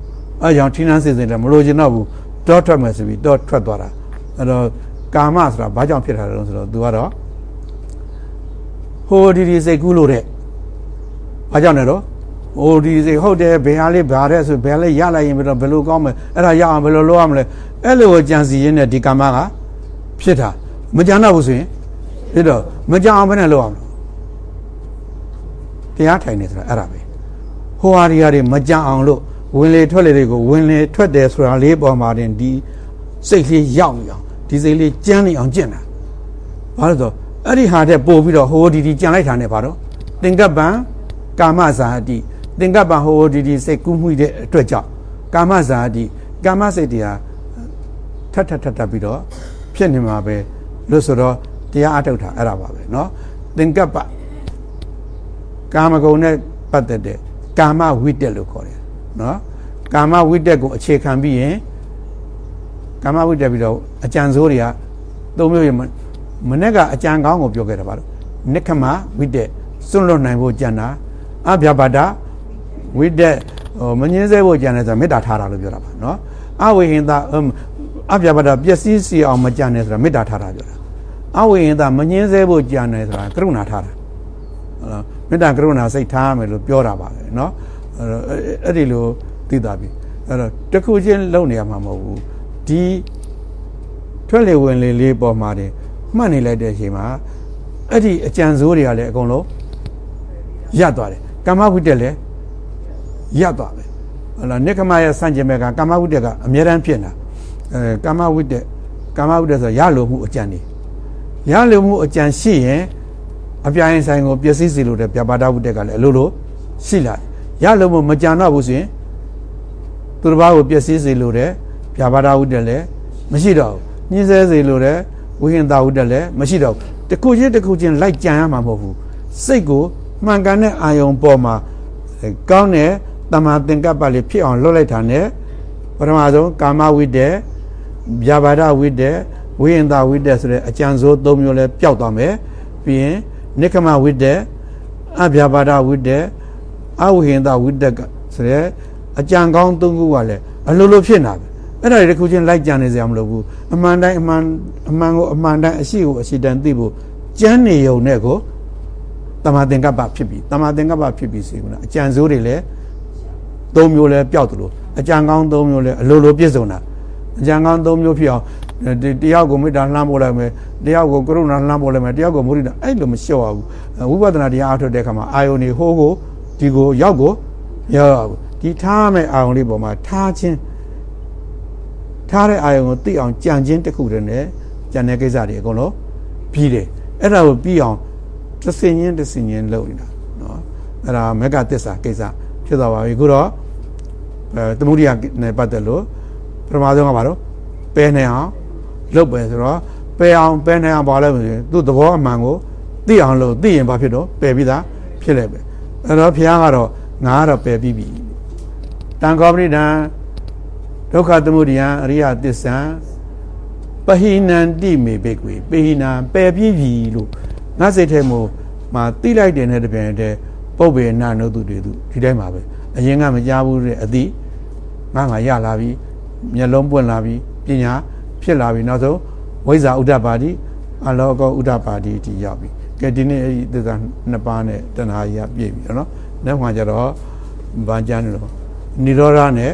အဲကြောင့်ထိနှန်းစေစင်တယ်မလိုချင်တော့ဘူးတောထွက်မယ်ဆိုပြီးတောထွက်သွားတာ အဲတော့ကာမဆိုတာဘာကြောင့်ဖြစ်တာလဲဆိုတော့ तू ကတော့ဟိုဒီဒီစိတ်ကူးလို့တဲ့ဘာကြောင့်လဲတော့ဟိုဒီစိတ်ဟုတ်တယ်ဘယ်ဟာလေးဘာတဲ့ဆိုဘယ်လေးရလိုက်ရင်ဘယ်တော့ဘယ်လိုကောင်းမလဲအဲ့ဒါရအောင်ဘယ်လိုလုပ်ရမလဲအဲ့လိုကြံစီရင်းနဲ့ဒီကာမကဖြစ်တာမကြံတော့ဘူးဆိုရင်ဖြစ်တော့မကြံအောင်ဘယ်နဲ့လုပ်အောင်တရားထိုင်နေဆိုတာအဲ့ဒါပဲဟိုဟာဒီဟာတွေမကြံအောင်လို့ဝင်လေထွက်လေတွေကိုဝင်လေထွက်တယ်ဆိုတာလေးပေါ်မှာတင်ဒီစိတ်လေးရောက်နေအောင် ဒီစိတ်လေးကြမ်းနေအောင်ကျင့်တာဘာလို့ဆိုအဲ့ဒီဟာတဲ့ပို့ပြီးတော့ဟိုဒီဒီကြံလိုက်တာနဲ့ဘာတော့သင်္ကပ္ပံကာမဇာတိသင်္ကပ္ပံဟိုဒီဒီစိတ်ကူးမှုတဲ့အတွက်ကြောင့်ကာမဇာတိကာမစိတ်တရားထပ်ထပ်ထပ်ထပ်ပြီးတော့ဖြစ်နေမှာပဲလို့ဆိုတော့တရားအထုတ်တာအဲ့ဒါပါပဲเนาะသင်္ကပ္ပကာမဂုဏ်နဲ့ပတ်သက်တဲ့ကာမဝိတက်လို့ခေါ်တယ်เนาะကာမဝိတက်ကိုအခြေခံပြီးရင် ကာမဝိတ္တပြီးတော့အကြံစိုးတွေကသုံးမျိုးရမနဲ့ကအကြံကောင်းကိုပြောခဲ့တာပါလို့နိခမဝိတ္တစွန့်လွတ်နိုင်ဖို့ကြံတာအဗျာပါဒဝိတ္တဟိုမငင်းဆဲဖို့ကြံတယ်ဆိုတာမေတ္တာထားတာလို့ပြောတာပါနော်အဝိဟင်သာအဗျာပါဒပျက်စီးစီအောင်မကြံတယ်ဆိုတာမေတ္တာထားတာပြောတာအဝိဟင်သာမငင်းဆဲဖို့ကြံတယ်ဆိုတာကရုဏာထားတာဟုတ်လားမေတ္တာကရုဏာစိတ်ထားမယ်လို့ပြောတာပါပဲနော်အဲ့ဒီလိုသိတာပြီအဲ့တော့တစ်ခုချင်းလုံနေရမှာမဟုတ်ဘူး ဒီထွက်လေဝင်လေလေးပေါ်မှာတင်မှတ်နေလိုက်တဲ့အချိန်မှာအဲ့ဒီအကြံစိုးတွေကလည်းအကုန်လုံးရပ်သွားတယ်ကာမဝိတ္တလည်းရပ်သွားပဲဟုတ်လားနိကမရဲ့စန့်ကျင်ဘက်ကကာမဝိတ္တကအမြဲတမ်းဖြစ်နေတာအဲကာမဝိတ္တကာမဝိတ္တဆိုရလိုမှုအကြံတွေရလိုမှုအကြံရှိရင်အပြိုင်ဆိုင်ကိုပျက်စီးစေလို့တဲ့ပြပါဒဝိတ္တကလည်းအလိုလိုရှိလာရလိုမှုမကြံတော့ဘူးဆိုရင်သူတစ်ပါးကိုပျက်စီးစေလို့တဲ့ ပြပါဒဝိတ္တလည်းမရှိတော့ဘူးညှင်းဆဲစေလို့တဲ့ဝိဟင်တာဝိတ္တလည်းမရှိတော့ဘူးတခုချင်းတခုချင်းလိုက်ကြံရမှာမဟုတ်ဘူးစိတ်ကိုမှန်ကန်တဲ့အာယုံပေါ်မှာကောင်းတဲ့တမာသင်္ကပ္ပလေးဖြစ်အောင်လုပ်လိုက်တာ ਨੇ ပထမဆုံးကာမဝိတ္တဗျာပါဒဝိတ္တဝိဟင်တာဝိတ္တဆိုတဲ့အကြံစိုး၃မျိုးလဲပျောက်သွားမယ်ပြီးရင်နိကမဝိတ္တအဗျာပါဒဝိတ္တအဝိဟင်တာဝိတ္တဆိုတဲ့အကြံကောင်း၃ခုကလည်းအလိုလိုဖြစ်နေတာပဲ အဲ့ဒါတွေတစ်ခုချင်းလိုက်ကြံနေစရာမလိုဘူးအမှန်တိုင်းအမှန်အမှန်ကိုအမှန်တိုင်းအရှိကိုအရှိတန်သိဖို့ကြမ်းနေုံနဲ့ကိုတမာသင်္ကပ္ပဖြစ်ပြီတမာသင်္ကပ္ပဖြစ်ပြီစီကအကြံစိုးတွေလည်းသုံးမျိုးလဲပျောက်သလိုအကြံကောင်းသုံးမျိုးလဲအလိုလိုပြည့်စုံတာအကြံကောင်းသုံးမျိုးဖြစ်အောင်တယောက်ကိုမေတ္တာလှမ်းပို့လိုက်မယ်တယောက်ကိုကရုဏာလှမ်းပို့လိုက်မယ်တယောက်ကိုမုဒိတာအဲ့လိုမလျှော့ရဘူးဝိပဿနာတရားအထုတ်တဲ့အခါမှာအာယုန်နေဟိုးကိုဒီကိုရောက်ကိုရောက်ဘူးဒီထားမဲ့အာယုန်လေးပေါ်မှာထားခြင်း ထားတဲ့အာယုံကိုသိအောင်ကြံခြင်းတစ်ခုတည်းနဲ့ကြံတဲ့ကိစ္စတွေအကုန်လုံးပြီးတယ်အဲ့ဒါကိုပြီးအောင်သစင်ချင်းသစင်ချင်းလုပ်နေတာနော်အဲ့ဒါမက်ကသစ္စာကိစ္စဖြစ်သွားပါပြီခုတော့အဲသမုဒိယနဲ့ပတ်သက်လို့ပထမဆုံးကဘာလို့ပယ်နေအောင်လုပ်ပဲဆိုတော့ပယ်အောင်ပယ်နေအောင်ဘာလဲဆိုရင်သူ့သဘောအမှန်ကိုသိအောင်လို့သိရင်ဘာဖြစ်တော့ပယ်ပြီးသားဖြစ်လိုက်ပဲအဲ့တော့ဘုရားကတော့ငါကတော့ပယ်ပြီးပြီတန်ခေါပရိဒံ ဒုက္ခသမုဒယအရိယသစ္ဆံပဟိနံတိမေဘေကွေပဟိနံပယ်ပြီးပြီလို့ငါစိတ်ထဲမှာမှာတိလိုက်တယ်နဲ့တပြန်တဲ့ပုပ်ပေနာနုတုတွေသူဒီတိုင်းပါပဲအရင်ကမကြားဘူးတဲ့အသည့်ငါငါရလာပြီမျက်လုံးပွင့်လာပြီပညာဖြစ်လာပြီနောက်ဆုံးဝိဇ္ဇာဥဒ္ဒပါတိအလောကောဥဒ္ဒပါတိဒီရောက်ပြီကဲဒီနေ့အဲ့ဒီသစ္စာနှစ်ပါးနဲ့တဏှာကြီးကပြည့်ပြီနော်နောက်မှကျတော့ဗာကျမ်းလို့និရောဓနဲ့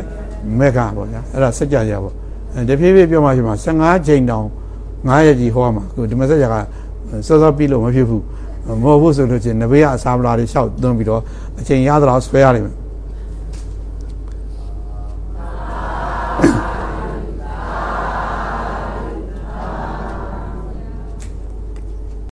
မေဃပေါ့ဗျာအဲ့ဒါစัจ जा ရပေါ့တဖြည်းဖြည်းပြောမှရှိမှာ15ချိန်တောင်9ရက်ကြီးဟောမှာခုဒီမစัจ जा ကစောစောပြီးလို့မဖြစ်ဘူးမဟုတ်ဘူးဆိုလို့ချင်းနဘေးကအစာပလာတွေလျှောက်သွင်းပြီးတော့အချိန်ရသလောက်ဆွဲရလိမ့်မယ်